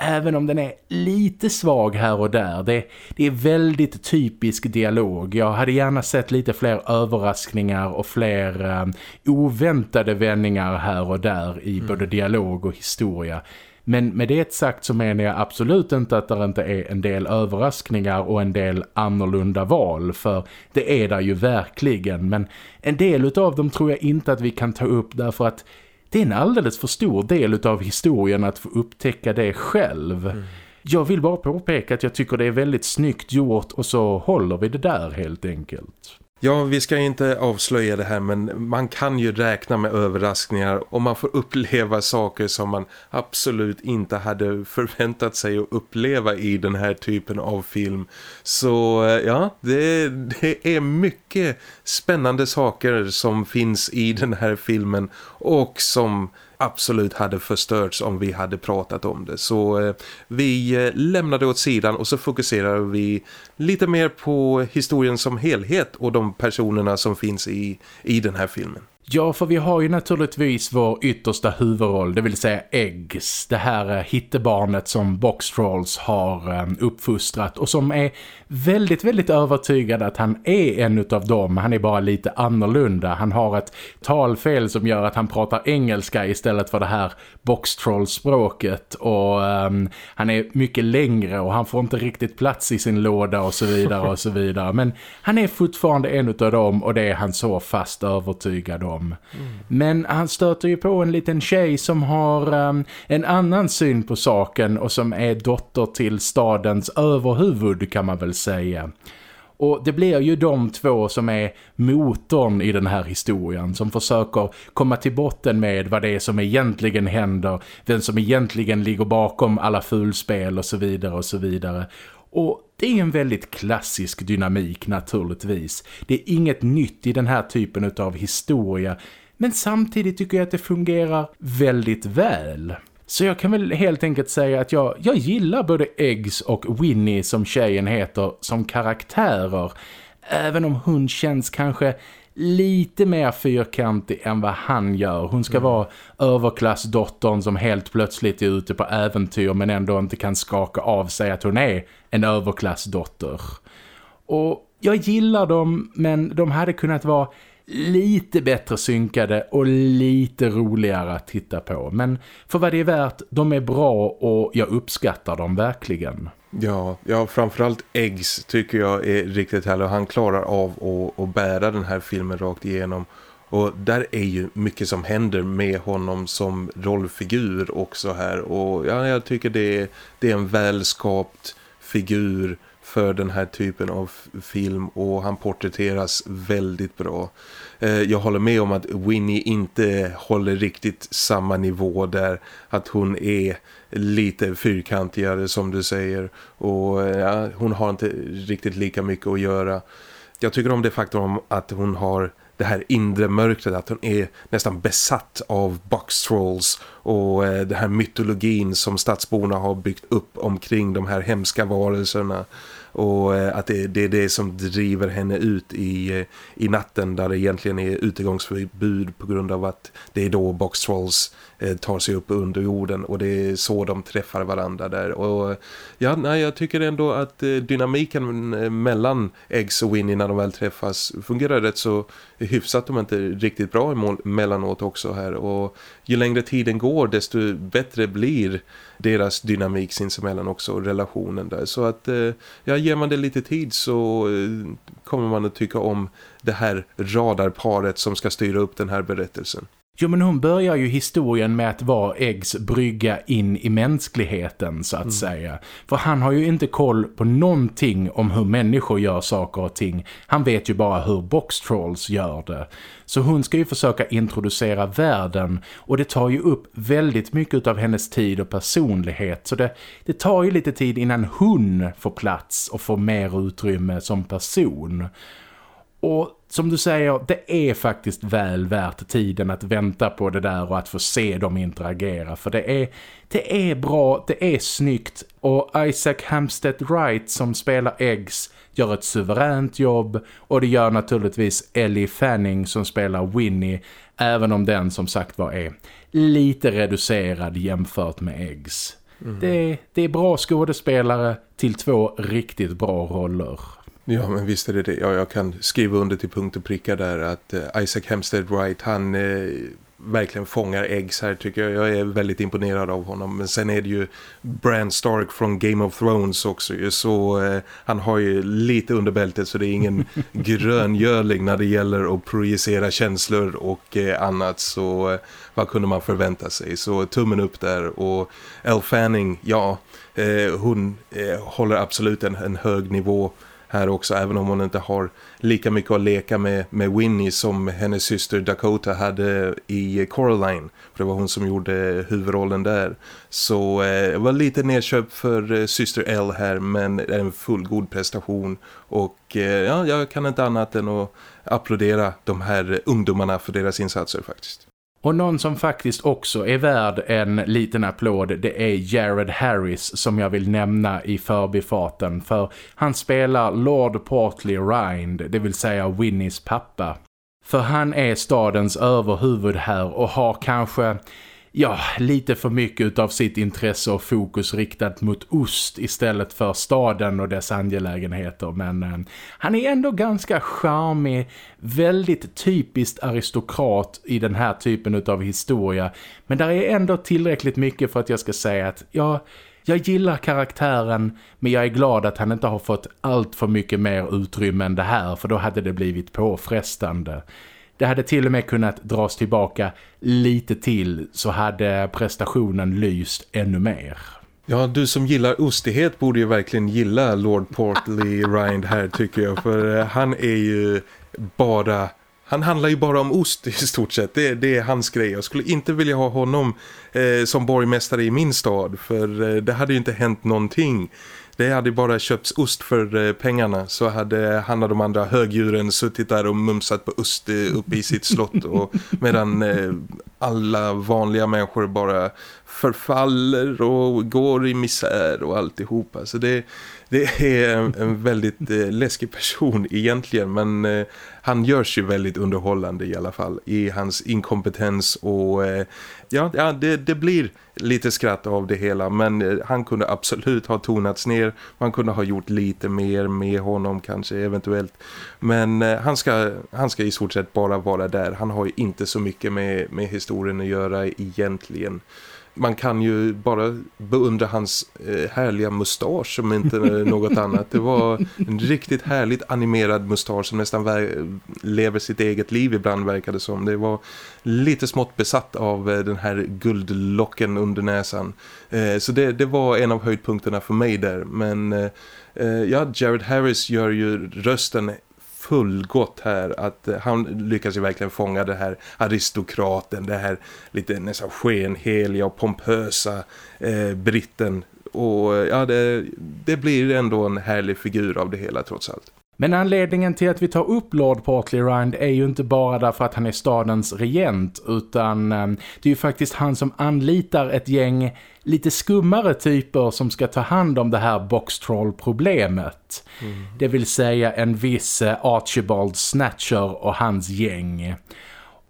även om den är lite svag här och där. Det, det, är väldigt typisk dialog. Jag hade gärna sett lite fler överraskningar och fler um, oväntade vändningar här och där i mm. både dialog och historia. Men med det sagt så menar jag absolut inte att det inte är en del överraskningar och en del annorlunda val för det är där ju verkligen men en del av dem tror jag inte att vi kan ta upp därför att det är en alldeles för stor del av historien att få upptäcka det själv. Mm. Jag vill bara påpeka att jag tycker det är väldigt snyggt gjort och så håller vi det där helt enkelt. Ja, vi ska inte avslöja det här men man kan ju räkna med överraskningar och man får *laughs* uppleva saker som man absolut inte hade förväntat sig att uppleva i den här typen av film. Så eh, ja, det, det är mycket spännande saker som finns i den här filmen och som absolut hade förstörts om vi hade pratat om det. Så eh, vi eh, lämnade åt sidan och så fokuserar vi lite mer på historien som helhet och de personerna som finns i, i den här filmen. Ja, för vi har ju naturligtvis vår yttersta huvudroll, det vill säga Eggs. Det här eh, hittebarnet som Box Trolls har eh, uppfostrat och som är väldigt, väldigt övertygad att han är en av dem. Han är bara lite annorlunda. Han har ett talfel som gör att han pratar engelska istället för det här Box språket och um, han är mycket längre och han får inte riktigt plats i sin låda och så vidare och så vidare. Men han är fortfarande en av dem och det är han så fast övertygad om dem. Mm. Men han stöter ju på en liten tjej som har um, en annan syn på saken och som är dotter till stadens överhuvud kan man väl säga. Och det blir ju de två som är motorn i den här historien som försöker komma till botten med vad det är som egentligen händer, vem som egentligen ligger bakom alla fulspel och så vidare och så vidare. Och det är en väldigt klassisk dynamik naturligtvis. Det är inget nytt i den här typen av historia. Men samtidigt tycker jag att det fungerar väldigt väl. Så jag kan väl helt enkelt säga att jag, jag gillar både Eggs och Winnie som tjejen heter som karaktärer. Även om hon känns kanske lite mer fyrkantig än vad han gör. Hon ska mm. vara överklassdottern som helt plötsligt är ute på äventyr men ändå inte kan skaka av sig att hon är en överklassdotter. Och jag gillar dem men de hade kunnat vara lite bättre synkade och lite roligare att titta på. Men för vad det är värt, de är bra och jag uppskattar dem verkligen. Ja, ja framförallt Eggs tycker jag är riktigt härlig och han klarar av att, att bära den här filmen rakt igenom. Och där är ju mycket som händer med honom som rollfigur också här. Och ja, jag tycker det är, det är en välskapt figur för den här typen av film och han porträtteras väldigt bra. Eh, jag håller med om att Winnie inte håller riktigt samma nivå där. Att hon är lite fyrkantigare som du säger. Och ja, hon har inte riktigt lika mycket att göra. Jag tycker om det faktum att hon har det här inre mörkret, att hon är nästan besatt av box trolls och eh, den här mytologin som stadsborna har byggt upp omkring de här hemska varelserna och eh, att det, det, är det som driver henne ut i, eh, i natten där det egentligen är utegångsförbud på grund av att det är då Box Trolls Eh, tar sig upp under jorden och det är så de träffar varandra där. Och ja, nej, jag tycker ändå att eh, dynamiken eh, mellan Eggs och Winnie när de väl träffas fungerar rätt så hyfsat de inte riktigt bra emellanåt också här. Och ju längre tiden går desto bättre blir deras dynamik sinsemellan också relationen där. Så att ja, ger man det lite tid så kommer man att tycka om det här radarparet som ska styra upp den här berättelsen. Jo men hon börjar ju historien med att vara Eggs brygga in i mänskligheten så att mm. säga. För han har ju inte koll på någonting om hur människor gör saker och ting. Han vet ju bara hur Box Trolls gör det. Så hon ska ju försöka introducera världen och det tar ju upp väldigt mycket av hennes tid och personlighet. Så det, det tar ju lite tid innan hon får plats och får mer utrymme som person. Och som du säger, det är faktiskt väl värt tiden att vänta på det där och att få se dem interagera. För det är, det är bra, det är snyggt och Isaac Hampstead Wright som spelar Eggs gör ett suveränt jobb och det gör naturligtvis Ellie Fanning som spelar Winnie även om den som sagt var är lite reducerad jämfört med Eggs. Mm. Det, det är bra skådespelare till två riktigt bra roller. Ja men visst är det det. Ja, jag kan skriva under till punkt och pricka där att uh, Isaac Hempstead Wright han uh, verkligen fångar äggs här tycker jag. Jag är väldigt imponerad av honom. Men sen är det ju Bran Stark från Game of Thrones också. Ju. Så uh, han har ju lite under bältet så det är ingen *laughs* gröngörling när det gäller att projicera känslor och annat. Så vad kunde man förvänta sig? Så tummen upp där och Elle Fanning, ja hon håller absolut en, en hög nivå här också även om hon inte har lika mycket att leka med, med Winnie som hennes syster Dakota hade i Coraline. För det var hon som gjorde huvudrollen där. Så eh, var lite nedköpt för eh, syster L här men en fullgod prestation och eh, ja, jag kan inte annat än att applådera de här ungdomarna för deras insatser faktiskt. Och någon som faktiskt också är värd en liten applåd det är Jared Harris som jag vill nämna i förbifarten för han spelar Lord Portly Rind, det vill säga Winnies pappa. För han är stadens överhuvud här och har kanske ja, lite för mycket av sitt intresse och fokus riktat mot ost istället för staden och dess angelägenheter. Men eh, han är ändå ganska charmig, väldigt typiskt aristokrat i den här typen av historia. Men där är ändå tillräckligt mycket för att jag ska säga att ja, jag gillar karaktären men jag är glad att han inte har fått allt för mycket mer utrymme än det här för då hade det blivit påfrestande. Det hade till och med kunnat dras tillbaka lite till så hade prestationen lyst ännu mer. Ja, du som gillar ostighet borde ju verkligen gilla Lord Portly *laughs* Rind här tycker jag. För eh, han är ju bara... Han handlar ju bara om ost i stort sett. Det, det är hans grej. Jag skulle inte vilja ha honom eh, som borgmästare i min stad. För eh, det hade ju inte hänt någonting det hade bara köpts ost för eh, pengarna. Så hade han och de andra högdjuren suttit där och mumsat på ost eh, uppe i sitt slott. Och medan eh, alla vanliga människor bara förfaller och går i misär och alltihopa. Så det, det är en, väldigt läskig person egentligen. Men han görs ju väldigt underhållande i alla fall i hans inkompetens. Och ja, ja det, det, blir lite skratt av det hela men eh, han kunde absolut ha tonats ner. Man kunde ha gjort lite mer med honom kanske eventuellt. Men eh, han, ska, han ska i stort sett bara vara där. Han har ju inte så mycket med, med historien att göra egentligen man kan ju bara beundra hans eh, härliga mustasch som inte *laughs* något annat. Det var en riktigt härligt animerad mustasch som nästan lever sitt eget liv ibland verkade som. Det var lite smått besatt av eh, den här guldlocken under näsan. Eh, så det, det var en av höjdpunkterna för mig där. Men ja, Jared Harris gör ju rösten fullgott här att eh, han lyckas ju verkligen fånga det här aristokraten, det här lite nästan skenheliga och pompösa eh, britten och ja det, det blir ändå en härlig figur av det hela trots allt. Men anledningen till att vi tar upp Lord Portly Rind är ju inte bara därför att han är stadens regent utan eh, det är ju faktiskt han som anlitar ett gäng lite skummare typer som ska ta hand om det här boxtroll-problemet. Mm. Det vill säga en viss eh, Archibald Snatcher och hans gäng.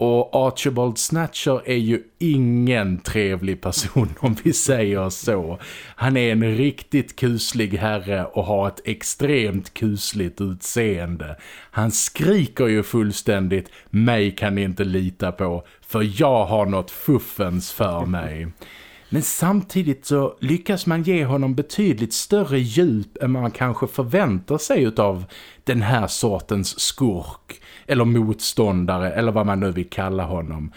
Och Archibald Snatcher är ju ingen trevlig person om vi säger så. Han är en riktigt kuslig herre och har ett extremt kusligt utseende. Han skriker ju fullständigt, mig kan ni inte lita på för jag har något fuffens för mig. Men samtidigt så lyckas man ge honom betydligt större djup än man kanske förväntar sig av den här sortens skurk eller motståndare eller vad man nu vill kalla honom.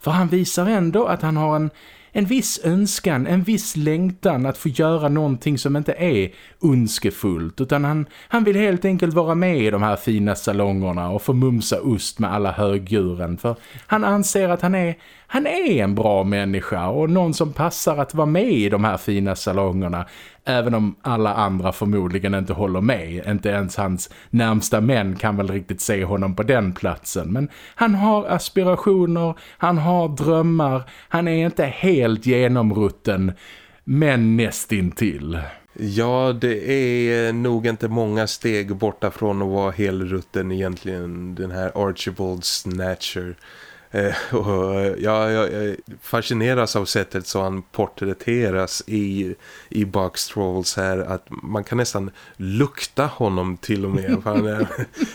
För han visar ändå att han har en, en viss önskan, en viss längtan att få göra någonting som inte är önskefullt utan han, han vill helt enkelt vara med i de här fina salongerna och få mumsa ost med alla högdjuren för han anser att han är han är en bra människa och någon som passar att vara med i de här fina salongerna. Även om alla andra förmodligen inte håller med. Inte ens hans närmsta män kan väl riktigt se honom på den platsen. Men han har aspirationer, han har drömmar. Han är inte helt genomrutten, men nästintill. Ja, det är nog inte många steg borta från att vara helrutten egentligen, den här Archibald Snatcher. Eh, och ja, jag, fascineras av sättet så han porträtteras i, i Trolls här att man kan nästan lukta honom till och med. han, är,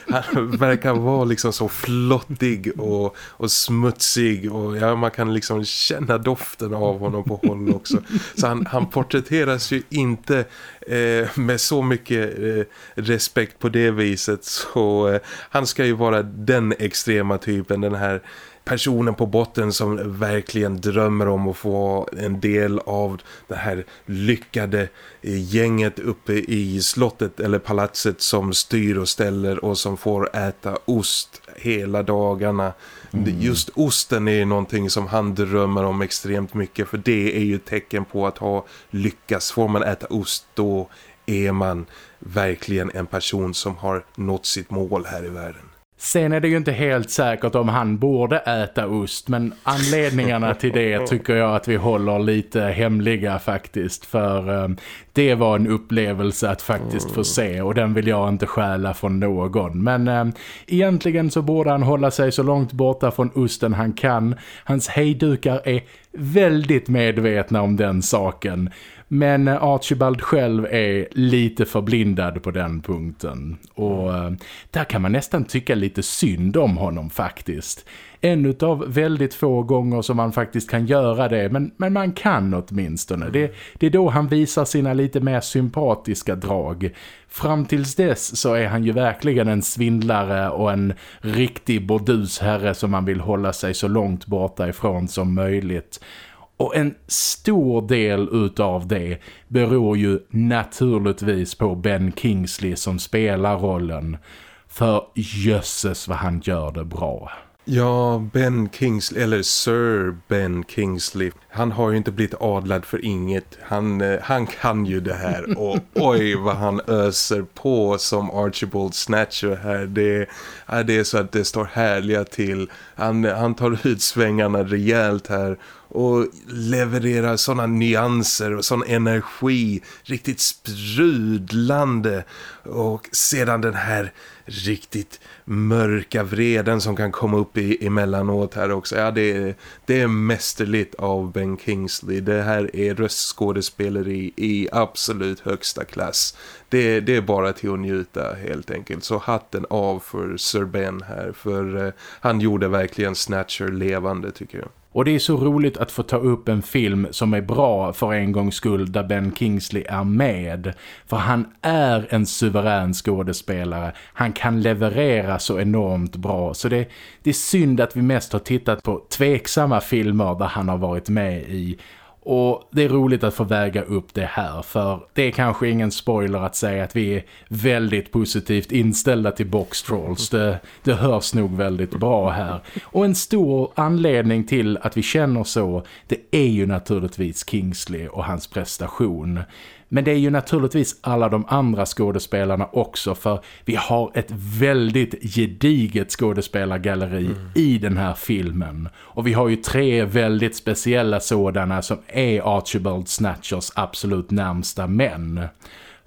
*laughs* han verkar vara liksom så flottig och, och smutsig och ja, man kan liksom känna doften av honom på håll också. Så han, han porträtteras ju inte eh, med så mycket eh, respekt på det viset så eh, han ska ju vara den extrema typen, den här personen på botten som verkligen drömmer om att få en del av det här lyckade gänget uppe i slottet eller palatset som styr och ställer och som får äta ost hela dagarna. Mm. Just osten är någonting som han drömmer om extremt mycket för det är ju tecken på att ha lyckats. Får man äta ost då är man verkligen en person som har nått sitt mål här i världen. Sen är det ju inte helt säkert om han borde äta ost men anledningarna till det *laughs* tycker jag att vi håller lite hemliga faktiskt för eh, det var en upplevelse att faktiskt få se och den vill jag inte stjäla från någon. Men eh, egentligen så borde han hålla sig så långt borta från osten han kan. Hans hejdukar är väldigt medvetna om den saken. Men eh, Archibald själv är lite förblindad på den punkten. Och eh, där kan man nästan tycka lite synd om honom faktiskt. En av väldigt få gånger som man faktiskt kan göra det. Men, men man kan åtminstone. Det, det är då han visar sina lite mer sympatiska drag. Fram tills dess så är han ju verkligen en svindlare och en riktig bordusherre som man vill hålla sig så långt borta ifrån som möjligt. Och en stor del utav det beror ju naturligtvis på Ben Kingsley som spelar rollen. För jösses vad han gör det bra. Ja, Ben Kingsley, eller Sir Ben Kingsley, han har ju inte blivit adlad för inget. Han, eh, han kan ju det här *laughs* och oj vad han öser på som Archibald Snatcher här. Det, ja, det är så att det står härliga till. Han, han tar ut svängarna rejält här och levererar sådana nyanser och sån energi, riktigt sprudlande och sedan den här riktigt mörka vreden som kan komma upp i, emellanåt här också. Ja, det är, det är mästerligt av Ben Kingsley. Det här är röstskådespeleri i absolut högsta klass. Det, det är bara till att njuta helt enkelt. Så hatten av för Sir Ben här. För eh, han gjorde verkligen Snatcher levande tycker jag. Och det är så roligt att få ta upp en film som är bra för en gångs skull där Ben Kingsley är med. För han är en suverän skådespelare. Han kan leverera så enormt bra. Så det, det är synd att vi mest har tittat på tveksamma filmer där han har varit med i och det är roligt att få väga upp det här för det är kanske ingen spoiler att säga att vi är väldigt positivt inställda till Box Trolls. Det, det hörs nog väldigt bra här. Och en stor anledning till att vi känner så det är ju naturligtvis Kingsley och hans prestation. Men det är ju naturligtvis alla de andra skådespelarna också för vi har ett väldigt gediget skådespelargalleri mm. i den här filmen. Och vi har ju tre väldigt speciella sådana som är Archibald Snatchers absolut närmsta män.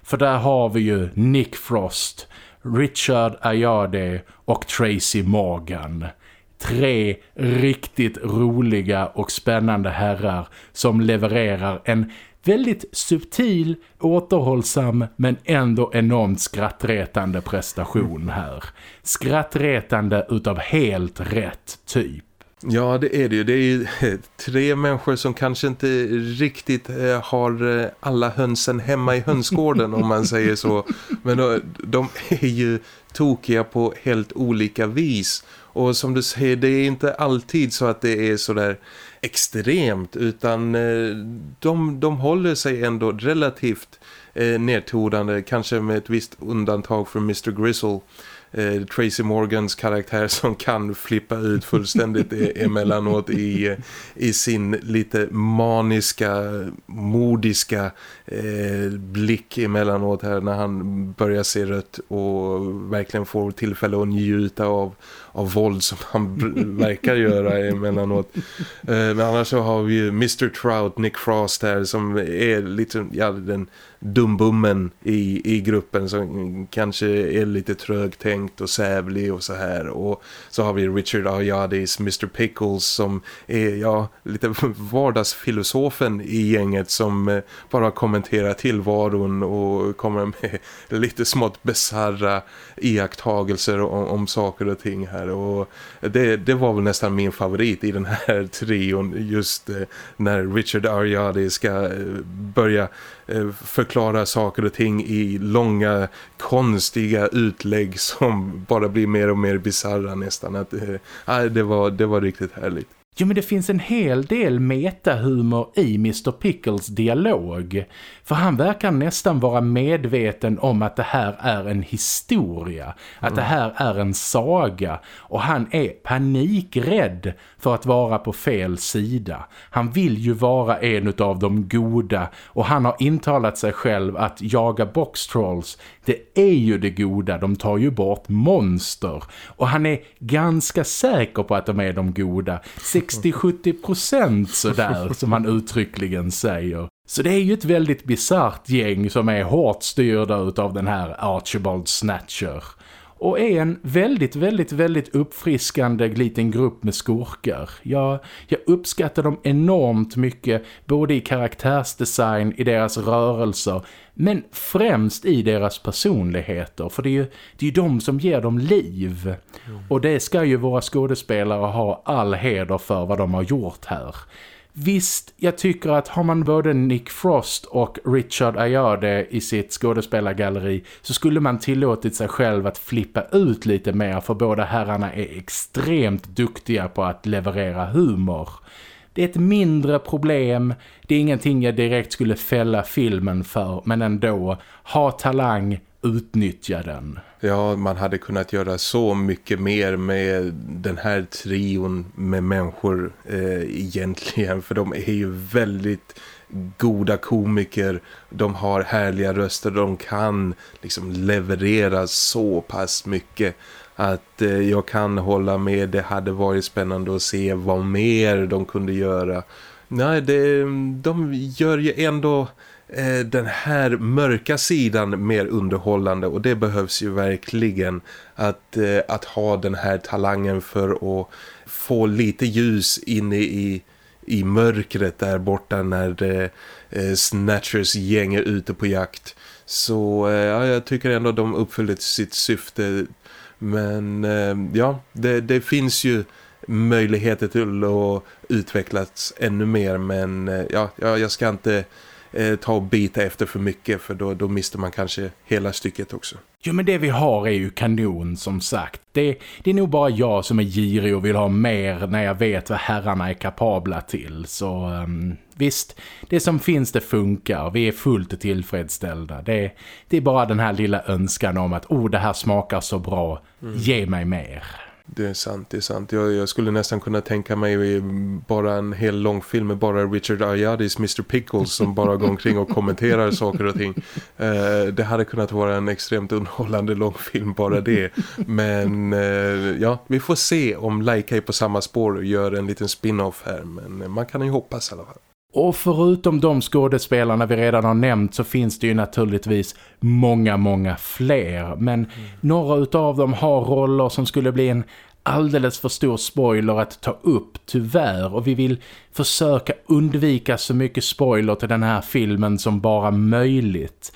För där har vi ju Nick Frost, Richard Ayade och Tracy Morgan. Tre riktigt roliga och spännande herrar som levererar en väldigt subtil, återhållsam men ändå enormt skrattretande prestation här. Skrattretande utav helt rätt typ. Ja, det är det ju. Det är ju *laughs* tre människor som kanske inte riktigt eh, har eh, alla hönsen hemma i hönsgården om man säger så. Men de är ju tokiga på helt olika vis. Och som du säger, det är inte alltid så att det är så där extremt utan eh, de, de håller sig ändå relativt eh, nedtodande, kanske med ett visst undantag för Mr. Grizzle eh, Tracy Morgans karaktär *laughs* som kan flippa ut fullständigt e-, emellanåt i, eh, i sin lite maniska, modiska eh, blick emellanåt här när han börjar se rött och verkligen får tillfälle att njuta av, av våld som han verkar göra emellanåt. Eh, men annars så har vi ju Mr. Trout, Nick Frost här som är lite ja, den dumbummen i, i gruppen som kanske är lite trögtänkt och sävlig och så här. Och så har vi Richard Ayadis Mr. Pickles som är ja, lite vardagsfilosofen i gänget som eh, bara kommenterar tillvaron och kommer med *laughs* lite smått besarra iakttagelser om, om saker och ting här. Och det, det var väl nästan min favorit i den här *laughs* trion just eh, när Richard Ariadi ska eh, börja eh, förklara saker och ting i långa konstiga utlägg *laughs* som bara blir mer och mer bizarra nästan. Att, äh, det, var, det var riktigt härligt. Jo men det finns en hel del metahumor i Mr. Pickles dialog. För han verkar nästan vara medveten om att det här är en historia. Att det här är en saga. Och han är panikrädd för att vara på fel sida. Han vill ju vara en av de goda. Och han har intalat sig själv att jaga boxtrolls. Det är ju det goda. De tar ju bort monster. Och han är ganska säker på att de är de goda. 60-70% sådär som han uttryckligen säger. Så det är ju ett väldigt bizart gäng som är hårt styrda av den här Archibald Snatcher. Och är en väldigt, väldigt, väldigt uppfriskande liten grupp med skurkar. Jag, jag uppskattar dem enormt mycket både i karaktärsdesign, i deras rörelser men främst i deras personligheter för det är ju det är de som ger dem liv. Mm. Och det ska ju våra skådespelare ha all heder för vad de har gjort här. Visst, jag tycker att har man både Nick Frost och Richard Ayade i sitt skådespelargalleri så skulle man tillåtit sig själv att flippa ut lite mer för båda herrarna är extremt duktiga på att leverera humor. Det är ett mindre problem, det är ingenting jag direkt skulle fälla filmen för men ändå, ha talang, utnyttja den. Ja, man hade kunnat göra så mycket mer med den här trion med människor eh, egentligen. För de är ju väldigt goda komiker. De har härliga röster. De kan liksom leverera så pass mycket att eh, jag kan hålla med. Det hade varit spännande att se vad mer de kunde göra. Nej, det, de gör ju ändå Eh, den här mörka sidan mer underhållande och det behövs ju verkligen att, eh, att ha den här talangen för att få lite ljus inne i, i mörkret där borta när det, eh, Snatchers gäng är ute på jakt. Så eh, ja, jag tycker ändå de uppfyller sitt syfte men eh, ja, det, det finns ju möjligheter till att utvecklas ännu mer men ja, jag ska inte eh, ta och bita efter för mycket för då, då mister man kanske hela stycket också. Jo men det vi har är ju kanon som sagt. Det, det är nog bara jag som är girig och vill ha mer när jag vet vad herrarna är kapabla till. Så um, visst, det som finns det funkar. Vi är fullt tillfredsställda. Det, det är bara den här lilla önskan om att oh det här smakar så bra. Mm. Ge mig mer. Det är sant, det är sant. Jag, jag, skulle nästan kunna tänka mig bara en hel lång film med bara Richard Ayadis Mr. Pickles som bara går omkring och kommenterar saker och ting. Eh, det hade kunnat vara en extremt underhållande lång film, bara det. Men eh, ja, vi får se om Laika är på samma spår och gör en liten spin-off här. Men man kan ju hoppas i alla fall. Och förutom de skådespelarna vi redan har nämnt så finns det ju naturligtvis många, många fler. Men mm. några av dem har roller som skulle bli en alldeles för stor spoiler att ta upp tyvärr och vi vill försöka undvika så mycket spoiler till den här filmen som bara möjligt.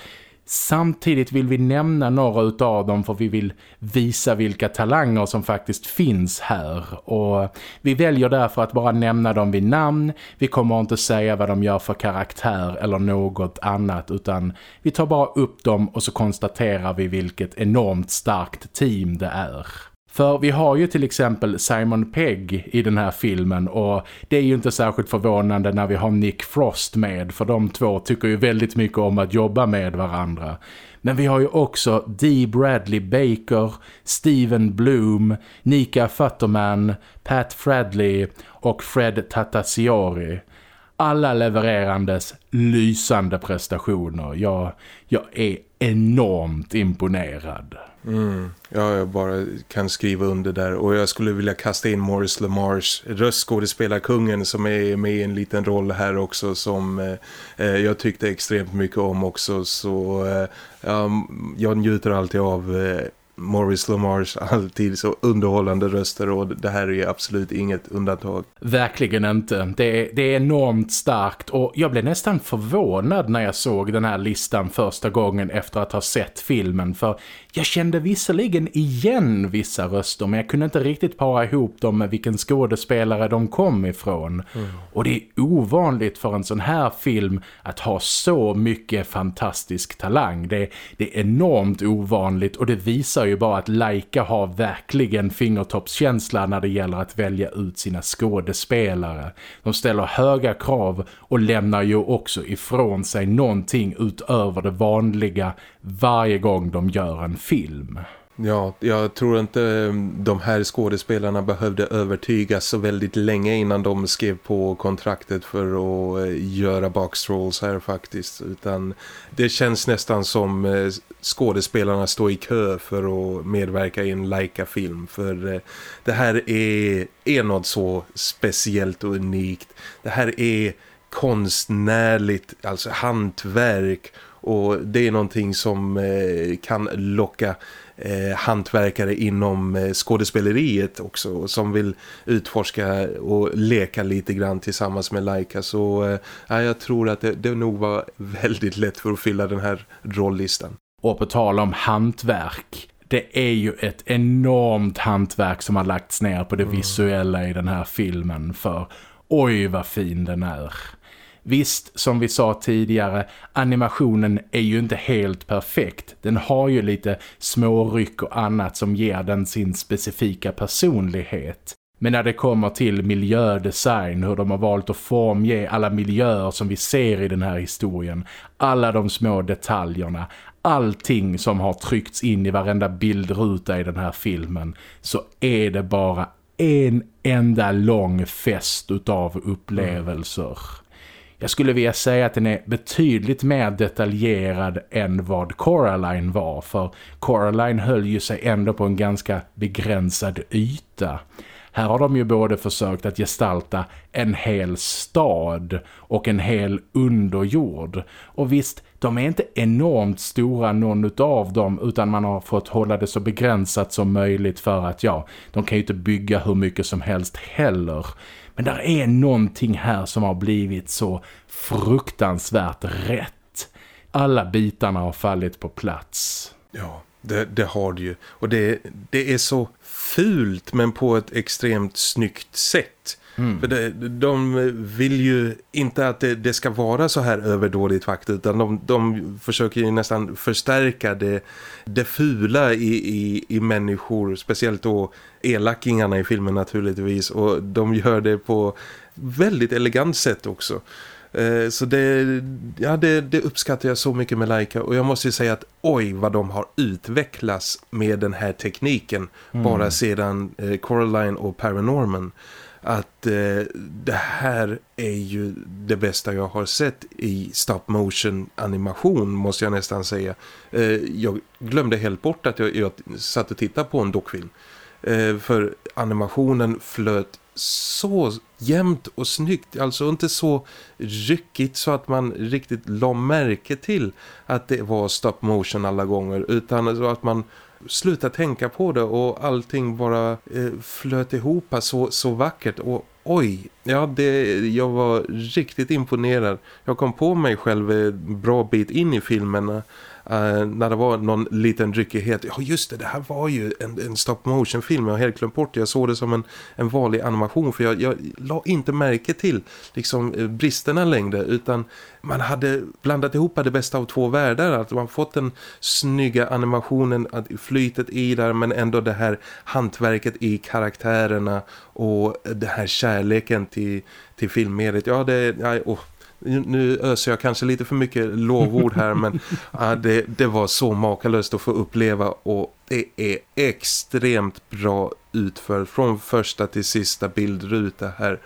Samtidigt vill vi nämna några av dem för vi vill visa vilka talanger som faktiskt finns här. Och vi väljer därför att bara nämna dem vid namn. Vi kommer inte säga vad de gör för karaktär eller något annat utan vi tar bara upp dem och så konstaterar vi vilket enormt starkt team det är. För vi har ju till exempel Simon Pegg i den här filmen och det är ju inte särskilt förvånande när vi har Nick Frost med för de två tycker ju väldigt mycket om att jobba med varandra. Men vi har ju också Dee Bradley Baker, Steven Bloom, Nika Futterman, Pat Fradley och Fred Tatasciori. Alla levererandes lysande prestationer. Jag, jag är enormt imponerad. Mm. Ja, jag bara kan skriva under där. Och jag skulle vilja kasta in Morris LaMarche, röstskådespelarkungen som är med i en liten roll här också som eh, eh jag tyckte extremt mycket om också. Så eh, jag njuter alltid av eh, Morris Lamars alltid så underhållande röster och det här är absolut inget undantag. Verkligen inte. Det är, det är enormt starkt och jag blev nästan förvånad när jag såg den här listan första gången efter att ha sett filmen för jag kände visserligen igen vissa röster men jag kunde inte riktigt para ihop dem med vilken skådespelare de kom ifrån. Mm. Och det är ovanligt för en sån här film att ha så mycket fantastisk talang. Det, det är enormt ovanligt och det visar ju ju bara att Laika har verkligen fingertoppskänsla när det gäller att välja ut sina skådespelare. De ställer höga krav och lämnar ju också ifrån sig någonting utöver det vanliga varje gång de gör en film. Ja, jag tror inte eh, de här skådespelarna behövde övertygas så väldigt länge innan de skrev på kontraktet för att eh, göra boxtrolls här faktiskt. Utan det känns nästan som eh, skådespelarna står i kö för att medverka i en Laika-film. För det här är, är något så speciellt och unikt. Det här är konstnärligt, alltså hantverk och det är någonting som kan locka eh, hantverkare inom eh, skådespeleriet också som vill utforska och leka lite grann tillsammans med Laika så eh, jag tror att det, det nog var väldigt lätt för att fylla den här rolllistan. Och på tal om hantverk det är ju ett enormt hantverk som har lagts ner på det mm. visuella i den här filmen för oj vad fin den är. Visst, som vi sa tidigare, animationen är ju inte helt perfekt. Den har ju lite små ryck och annat som ger den sin specifika personlighet. Men när det kommer till miljödesign, hur de har valt att formge alla miljöer som vi ser i den här historien, alla de små detaljerna, allting som har tryckts in i varenda bildruta i den här filmen, så är det bara en enda lång fest utav upplevelser. Jag skulle vilja säga att den är betydligt mer detaljerad än vad Coraline var för Coraline höll ju sig ändå på en ganska begränsad yta. Här har de ju både försökt att gestalta en hel stad och en hel underjord. Och visst, de är inte enormt stora någon av dem utan man har fått hålla det så begränsat som möjligt för att ja, de kan ju inte bygga hur mycket som helst heller. Men där är någonting här som har blivit så fruktansvärt rätt. Alla bitarna har fallit på plats. Ja, det, det har det ju. Och det, det är så fult men på ett extremt snyggt sätt. Mm. För det, de vill ju inte att det, det, ska vara så här överdådigt faktiskt utan de, de försöker ju nästan förstärka det, det fula i, i, i människor, speciellt då elakingarna i filmen naturligtvis och de gör det på väldigt elegant sätt också. Eh, så det, ja, det, det, uppskattar jag så mycket med Leica och jag måste ju säga att oj vad de har utvecklats med den här tekniken mm. bara sedan eh, Coraline och Paranorman att eh, det här är ju det bästa jag har sett i stop motion animation måste jag nästan säga. Eh, jag glömde helt bort att jag, jag satt och tittade på en dockfilm. Eh, för animationen flöt så jämnt och snyggt. Alltså inte så ryckigt så att man riktigt la märke till att det var stop motion alla gånger. Utan så att man sluta tänka på det och allting bara eh, flöt ihop så, så vackert och oj, ja det, jag var riktigt imponerad. Jag kom på mig själv en bra bit in i filmerna Uh, när det var någon liten ryckighet. Ja just det, det här var ju en, en stop motion film. Jag har helt glömt bort det. Jag såg det som en, en vanlig animation. För jag, jag la inte märke till liksom, eh, bristerna längre. Utan man hade blandat ihop det bästa av två världar. Att man fått den snygga animationen, flytet i där. Men ändå det här hantverket i karaktärerna. Och det här kärleken till, till filmmediet. Ja, det... Ja, oh nu öser jag kanske lite för mycket lovord här men *laughs* ja, det, det var så makalöst att få uppleva och det är extremt bra utfört från första till sista bildruta här.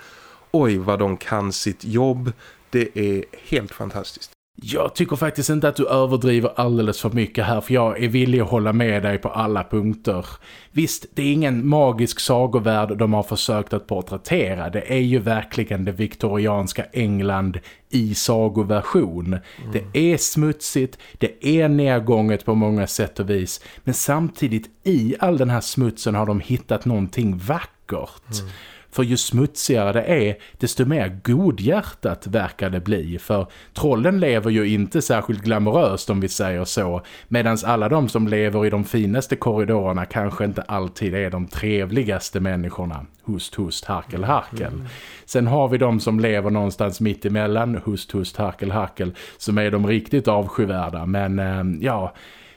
Oj vad de kan sitt jobb, det är helt fantastiskt. Jag tycker faktiskt inte att du överdriver alldeles för mycket här för jag är villig att hålla med dig på alla punkter. Visst, det är ingen magisk sagovärld de har försökt att porträttera. Det är ju verkligen det viktorianska England i sagoversion. Mm. Det är smutsigt, det är nedgånget på många sätt och vis. Men samtidigt i all den här smutsen har de hittat någonting vackert. Mm. För ju smutsigare det är, desto mer godhjärtat verkar det bli. För trollen lever ju inte särskilt glamoröst om vi säger så. Medan alla de som lever i de finaste korridorerna kanske inte alltid är de trevligaste människorna. Hust, hust, harkel, harkel. Mm. Sen har vi de som lever någonstans mitt emellan. Hust, hust, harkel, harkel. Som är de riktigt avskyvärda. Men eh, ja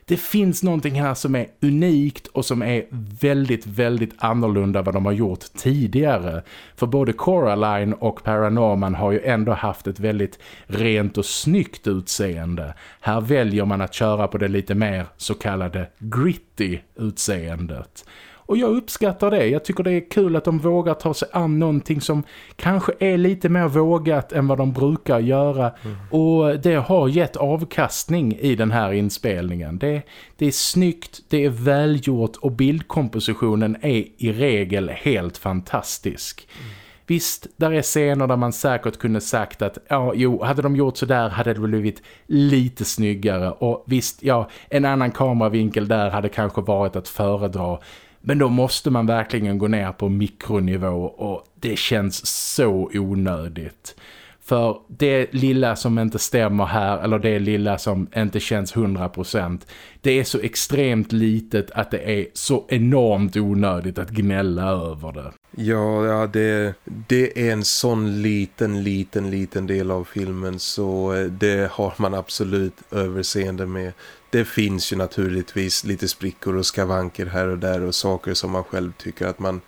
det finns någonting här som är unikt och som är väldigt, väldigt annorlunda vad de har gjort tidigare. För både Coraline och Paranorman har ju ändå haft ett väldigt rent och snyggt utseende. Här väljer man att köra på det lite mer så kallade gritty utseendet. Och jag uppskattar det. Jag tycker det är kul att de vågar ta sig an någonting som kanske är lite mer vågat än vad de brukar göra. Mm. Och det har gett avkastning i den här inspelningen. Det, det är snyggt, det är välgjort och bildkompositionen är i regel helt fantastisk. Mm. Visst, där är scener där man säkert kunde sagt att ja, jo, hade de gjort så där hade det blivit lite snyggare. Och visst, ja, en annan kameravinkel där hade kanske varit att föredra. Men då måste man verkligen gå ner på mikronivå och det känns så onödigt. För det lilla som inte stämmer här eller det lilla som inte känns 100% det är så extremt litet att det är så enormt onödigt att gnälla över det. Ja, ja det, det är en sån liten, liten, liten del av filmen så eh, det har man absolut överseende med. Det finns ju naturligtvis lite sprickor och skavanker här och där och saker som man själv tycker att man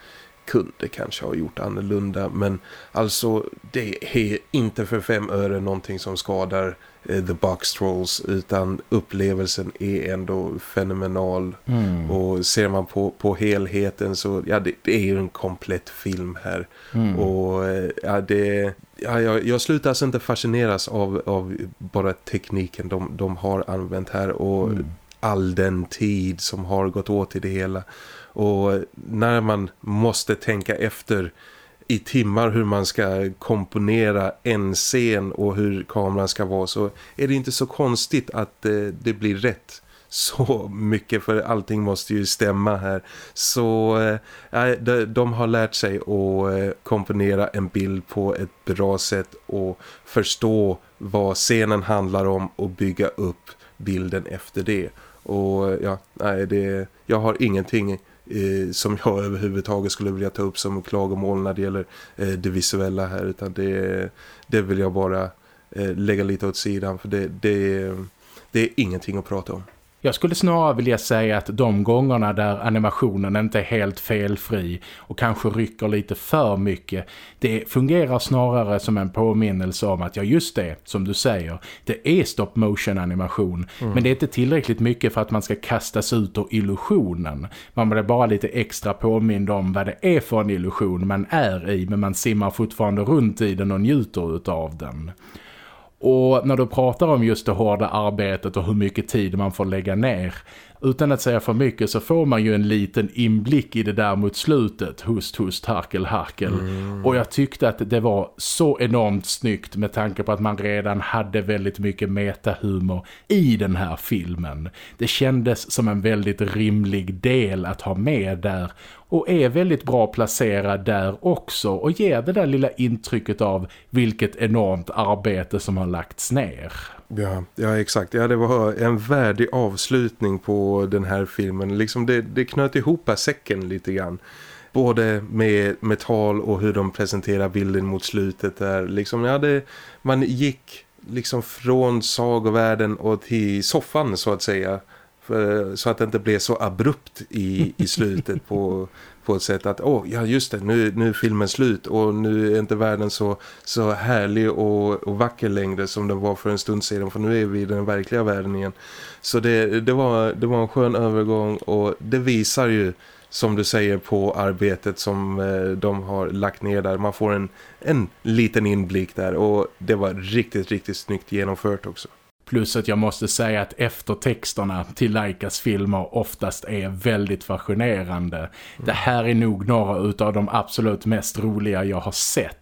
kunde kanske ha gjort annorlunda. Men alltså det är inte för fem öre någonting som skadar eh, The Box Trolls utan upplevelsen är ändå fenomenal. Mm. Och ser man på, på helheten så ja det, det är ju en komplett film här. Mm. Och eh, ja det ja, jag, jag slutar alltså inte fascineras av, av bara tekniken de, de har använt här och mm. all den tid som har gått åt i det hela. Och när man måste tänka efter i timmar hur man ska komponera en scen och hur kameran ska vara så är det inte så konstigt att eh, det blir rätt så mycket för allting måste ju stämma här. Så eh, de, de har lärt sig att eh, komponera en bild på ett bra sätt och förstå vad scenen handlar om och bygga upp bilden efter det. Och ja, nej, det, jag har ingenting eh, som jag *laughs* överhuvudtaget skulle vilja ta upp som klagomål när det gäller eh, det visuella här utan det, det vill jag bara eh, lägga lite åt sidan för det, det, det är ingenting att prata om. Jag skulle snarare vilja säga att de gångerna där animationen inte är helt felfri och kanske rycker lite för mycket, det fungerar snarare som en påminnelse om att ja just det, som du säger, det är stop motion animation. Mm. Men det är inte tillräckligt mycket för att man ska kastas ut ur illusionen. Man blir bara lite extra påmind om vad det är för en illusion man är i, men man simmar fortfarande runt i den och njuter av den. Och när du pratar om just det hårda arbetet och hur mycket tid man får lägga ner utan att säga för mycket så får man ju en liten inblick i det där mot slutet. Hust, hust, harkel, harkel. Mm. Och jag tyckte att det var så enormt snyggt med tanke på att man redan hade väldigt mycket metahumor i den här filmen. Det kändes som en väldigt rimlig del att ha med där och är väldigt bra placerad där också och ger det där lilla intrycket av vilket enormt arbete som har lagts ner. Ja, ja exakt. Ja, det var en värdig avslutning på den här filmen. Liksom det, det knöt ihop säcken lite grann. Både med Metall och hur de presenterar bilden mot slutet där. Liksom, ja, det, man gick liksom från sagovärlden och till soffan så att säga. För, så att det inte blev så abrupt i, i slutet på *laughs* på ett sätt att, åh, oh, ja just det, nu, nu är filmen slut och nu är inte världen så, så härlig och, och vacker längre som den var för en stund sedan, för nu är vi i den verkliga världen igen. Så det, det, var, det var en skön övergång och det visar ju som du säger på arbetet som eh, de har lagt ner där. Man får en, en liten inblick där och det var riktigt, riktigt snyggt genomfört också. Plus att jag måste säga att eftertexterna till Laikas filmer oftast är väldigt fascinerande. Mm. Det här är nog några av de absolut mest roliga jag har sett.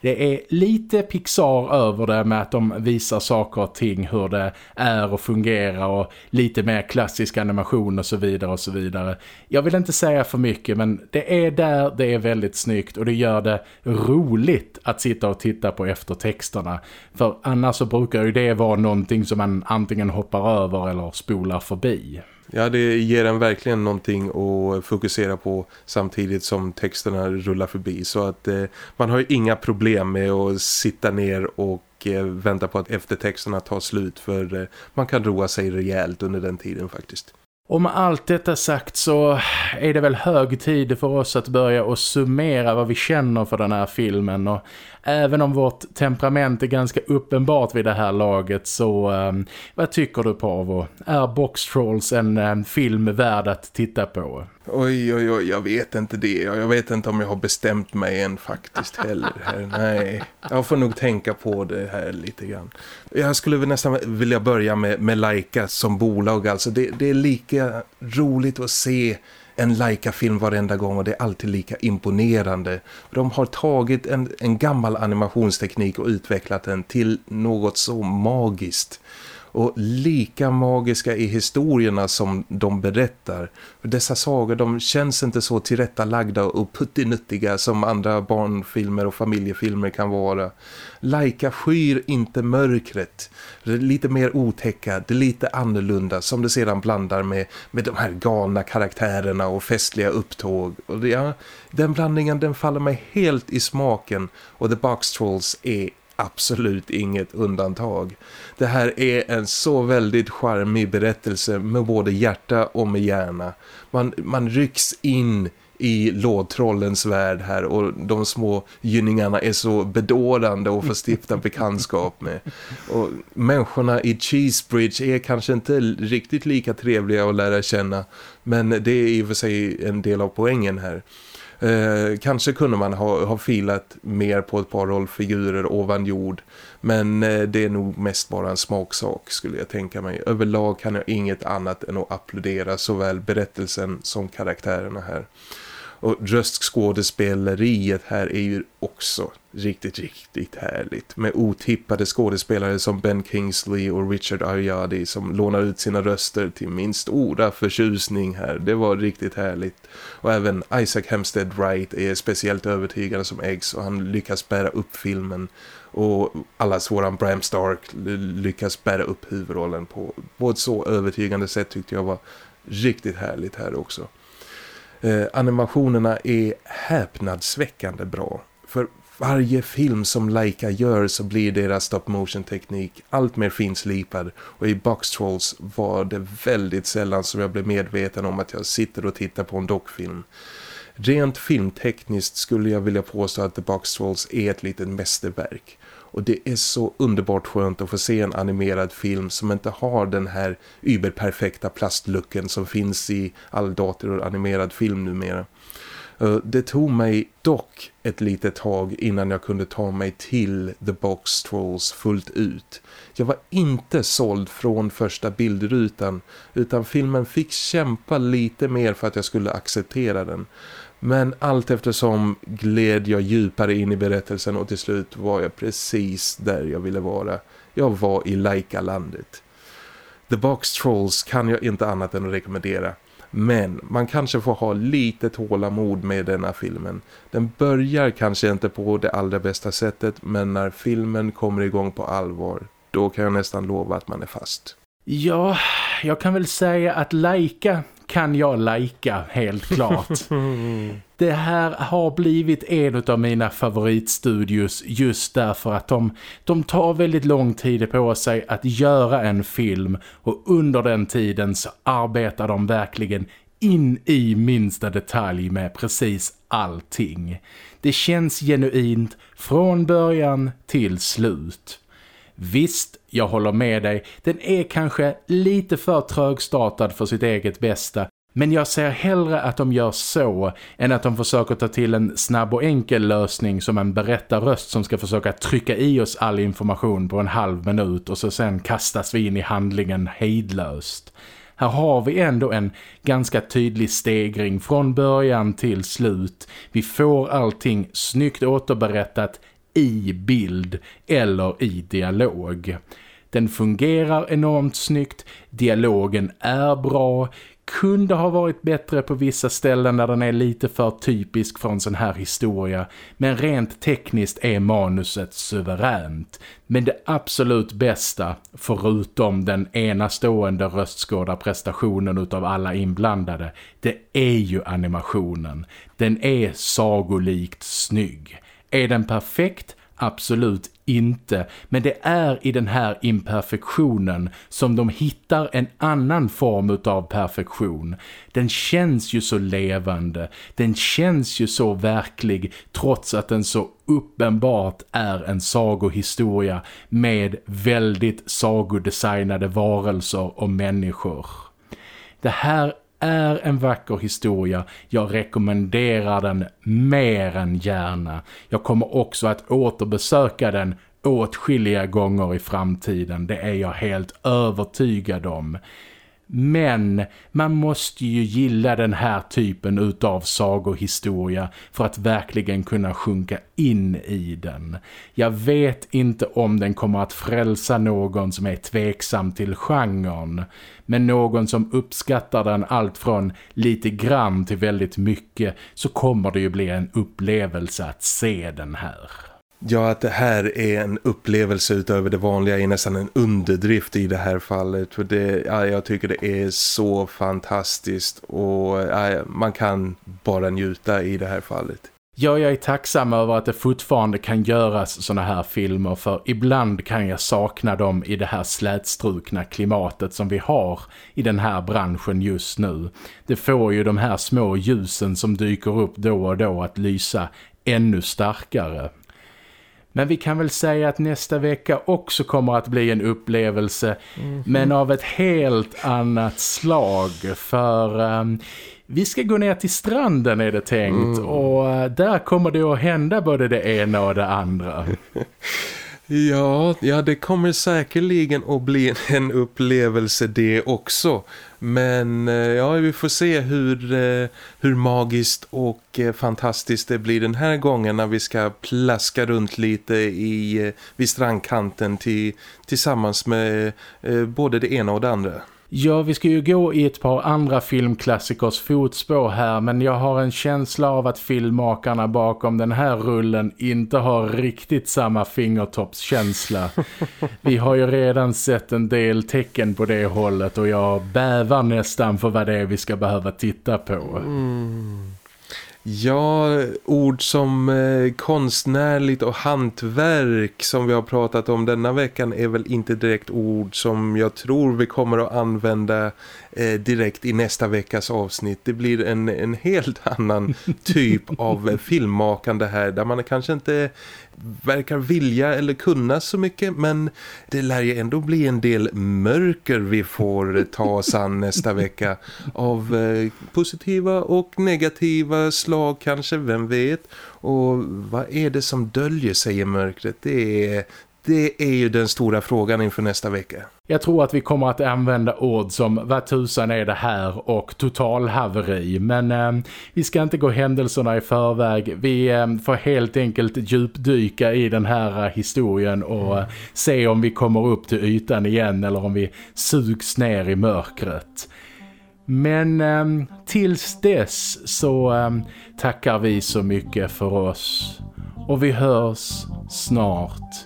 Det är lite Pixar över det med att de visar saker och ting hur det är och fungerar och lite mer klassisk animation och så vidare och så vidare. Jag vill inte säga för mycket men det är där det är väldigt snyggt och det gör det roligt att sitta och titta på eftertexterna. För annars så brukar ju det vara någonting som man antingen hoppar över eller spolar förbi. Ja, det ger en verkligen någonting att fokusera på samtidigt som texterna rullar förbi. Så att eh, man har ju inga problem med att sitta ner och eh, vänta på att eftertexterna tar slut. För eh, man kan roa sig rejält under den tiden faktiskt. Och med allt detta sagt så är det väl hög tid för oss att börja och summera vad vi känner för den här filmen och även om vårt temperament är ganska uppenbart vid det här laget så um, vad tycker du Pavo? Är Box Trolls en um, film värd att titta på? Oj, oj, oj, jag vet inte det. Jag vet inte om jag har bestämt mig än faktiskt heller. Här. *laughs* Nej, jag får nog tänka på det här lite grann. Jag skulle nästan vilja börja med, med Laika som bolag. Alltså det, det är lika roligt att se en Laika-film varenda gång och det är alltid lika imponerande. De har tagit en, en gammal animationsteknik och utvecklat den till något så magiskt och lika magiska i historierna som de berättar. För dessa sagor de känns inte så tillrättalagda och puttinuttiga som andra barnfilmer och familjefilmer kan vara. Laika skyr inte mörkret. Det är lite mer otäcka, det är lite annorlunda som det sedan blandar med, med de här galna karaktärerna och festliga upptåg. Och det, ja, den blandningen den faller mig helt i smaken och The Box Trolls är absolut inget undantag. Det här är en så väldigt charmig berättelse med både hjärta och med hjärna. Man, man rycks in i lådtrollens värld här och de små gynningarna är så bedårande att få stifta bekantskap med. Och människorna i Cheesebridge är kanske inte riktigt lika trevliga att lära känna men det är i och för sig en del av poängen här. Eh, kanske kunde man ha, ha filat mer på ett par rollfigurer ovan jord. Men eh, det är nog mest bara en smaksak skulle jag tänka mig. Överlag kan jag inget annat än att applådera såväl berättelsen som karaktärerna här. Och röstskådespeleriet här är ju också riktigt, riktigt härligt. Med otippade skådespelare som Ben Kingsley och Richard Ariadi som lånar ut sina röster till min stora förtjusning här. Det var riktigt härligt. Och även Isaac Hempstead Wright är speciellt övertygande som Eggs och han lyckas bära upp filmen. Och allas våran Bram Stark lyckas bära upp huvudrollen på, på ett så övertygande sätt tyckte jag var riktigt härligt här också. Eh, animationerna är häpnadsväckande bra. För varje film som Leica gör så blir deras stop motion teknik allt mer finslipad och i Box Trolls var det väldigt sällan som jag blev medveten om att jag sitter och tittar på en dockfilm. Rent filmtekniskt skulle jag vilja påstå att The Box Trolls är ett litet mästerverk. Och det är så underbart skönt att få se en animerad film som inte har den här überperfekta plastlucken som finns i all dator och animerad film numera. Eh, det tog mig dock ett litet tag innan jag kunde ta mig till The Box Trolls fullt ut. Jag var inte såld från första bildrutan utan filmen fick kämpa lite mer för att jag skulle acceptera den. Men allt eftersom gled jag djupare in i berättelsen och till slut var jag precis där jag ville vara. Jag var i Laika-landet. The Box Trolls kan jag inte annat än att rekommendera. Men man kanske får ha lite tålamod med denna filmen. Den börjar kanske inte på det allra bästa sättet men när filmen kommer igång på allvar då kan jag nästan lova att man är fast. Ja, jag kan väl säga att Laika kan jag lajka helt klart. *laughs* det här har blivit en av mina favoritstudios just därför att de, de tar väldigt lång tid på sig att göra en film och under den tiden så arbetar de verkligen in i minsta detalj med precis allting. Det känns genuint från början till slut. Visst, jag håller med dig. Den är kanske lite för trögstartad för sitt eget bästa. Men jag ser hellre att de gör så än att de försöker ta till en snabb och enkel lösning som en berättarröst som ska försöka trycka i oss all information på en halv minut och så sen kastas vi in i handlingen hejdlöst. Här har vi ändå en ganska tydlig stegring från början till slut. Vi får allting snyggt återberättat i bild eller i dialog. Den fungerar enormt snyggt, dialogen är bra, kunde ha varit bättre på vissa ställen där den är lite för typisk för en sån här historia. Men rent tekniskt är manuset suveränt. Men det absolut bästa, förutom den enastående röstskådarprestationen utav alla inblandade, det är ju animationen. Den är sagolikt snygg. Är den perfekt? Absolut inte. Men det är i den här imperfektionen som de hittar en annan form av perfektion. Den känns ju så levande. Den känns ju så verklig trots att den så uppenbart är en sagohistoria med väldigt sagodesignade varelser och människor. Det här är en vacker historia. Jag rekommenderar den mer än gärna. Jag kommer också att återbesöka den åtskilliga gånger i framtiden. Det är jag helt övertygad om. Men man måste ju gilla den här typen utav sagohistoria för att verkligen kunna sjunka in i den. Jag vet inte om den kommer att frälsa någon som är tveksam till genren. Men någon som uppskattar den allt från lite grann till väldigt mycket så kommer det ju bli en upplevelse att se den här. Ja, att det här är en upplevelse utöver det vanliga är nästan en underdrift i det här fallet. För det, ja, jag tycker det är så fantastiskt och ja, man kan bara njuta i det här fallet. Ja, jag är tacksam över att det fortfarande kan göras såna här filmer för ibland kan jag sakna dem i det här slätstrukna klimatet som vi har i den här branschen just nu. Det får ju de här små ljusen som dyker upp då och då att lysa ännu starkare. Men vi kan väl säga att nästa vecka också kommer att bli en upplevelse. Mm -hmm. Men av ett helt annat slag. För um, vi ska gå ner till stranden är det tänkt. Mm. Och uh, där kommer det att hända både det ena och det andra. *laughs* Ja, ja, det kommer säkerligen att bli en upplevelse det också. Men eh, ja, vi får se hur, eh, hur magiskt och eh, fantastiskt det blir den här gången när vi ska plaska runt lite i, vid strandkanten till, tillsammans med både det ena och det andra. Ja, vi ska ju gå i ett par andra filmklassikers fotspår här men jag har en känsla av att filmmakarna bakom den här rullen inte har riktigt samma fingertoppskänsla. *laughs* Vi har ju redan sett en del tecken på det hållet och jag bävar nästan för vad det är vi ska behöva titta på. Mm. Ja, ord som eh, konstnärligt och hantverk som vi har pratat om denna veckan är väl inte direkt ord som jag tror vi kommer att använda eh, direkt i nästa veckas avsnitt. Det blir en, en helt *laughs* annan typ av eh, filmmakande här där man kanske inte verkar vilja eller kunna så mycket men det lär ju ändå bli en del mörker vi får ta oss an *laughs* nästa vecka av eh, positiva och negativa slag kanske, vem vet och vad är det som döljer sig i mörkret? Det är det är ju den stora frågan inför nästa vecka. Jag tror att vi kommer att använda ord som vad tusan är det här och totalhaveri. Men eh, vi ska inte gå händelserna i förväg. Vi eh, får helt enkelt djupdyka i den här eh, historien och eh, se om vi kommer upp till ytan igen eller om vi sugs ner i mörkret. Men eh, tills dess så eh, tackar vi så mycket för oss. Och vi hörs snart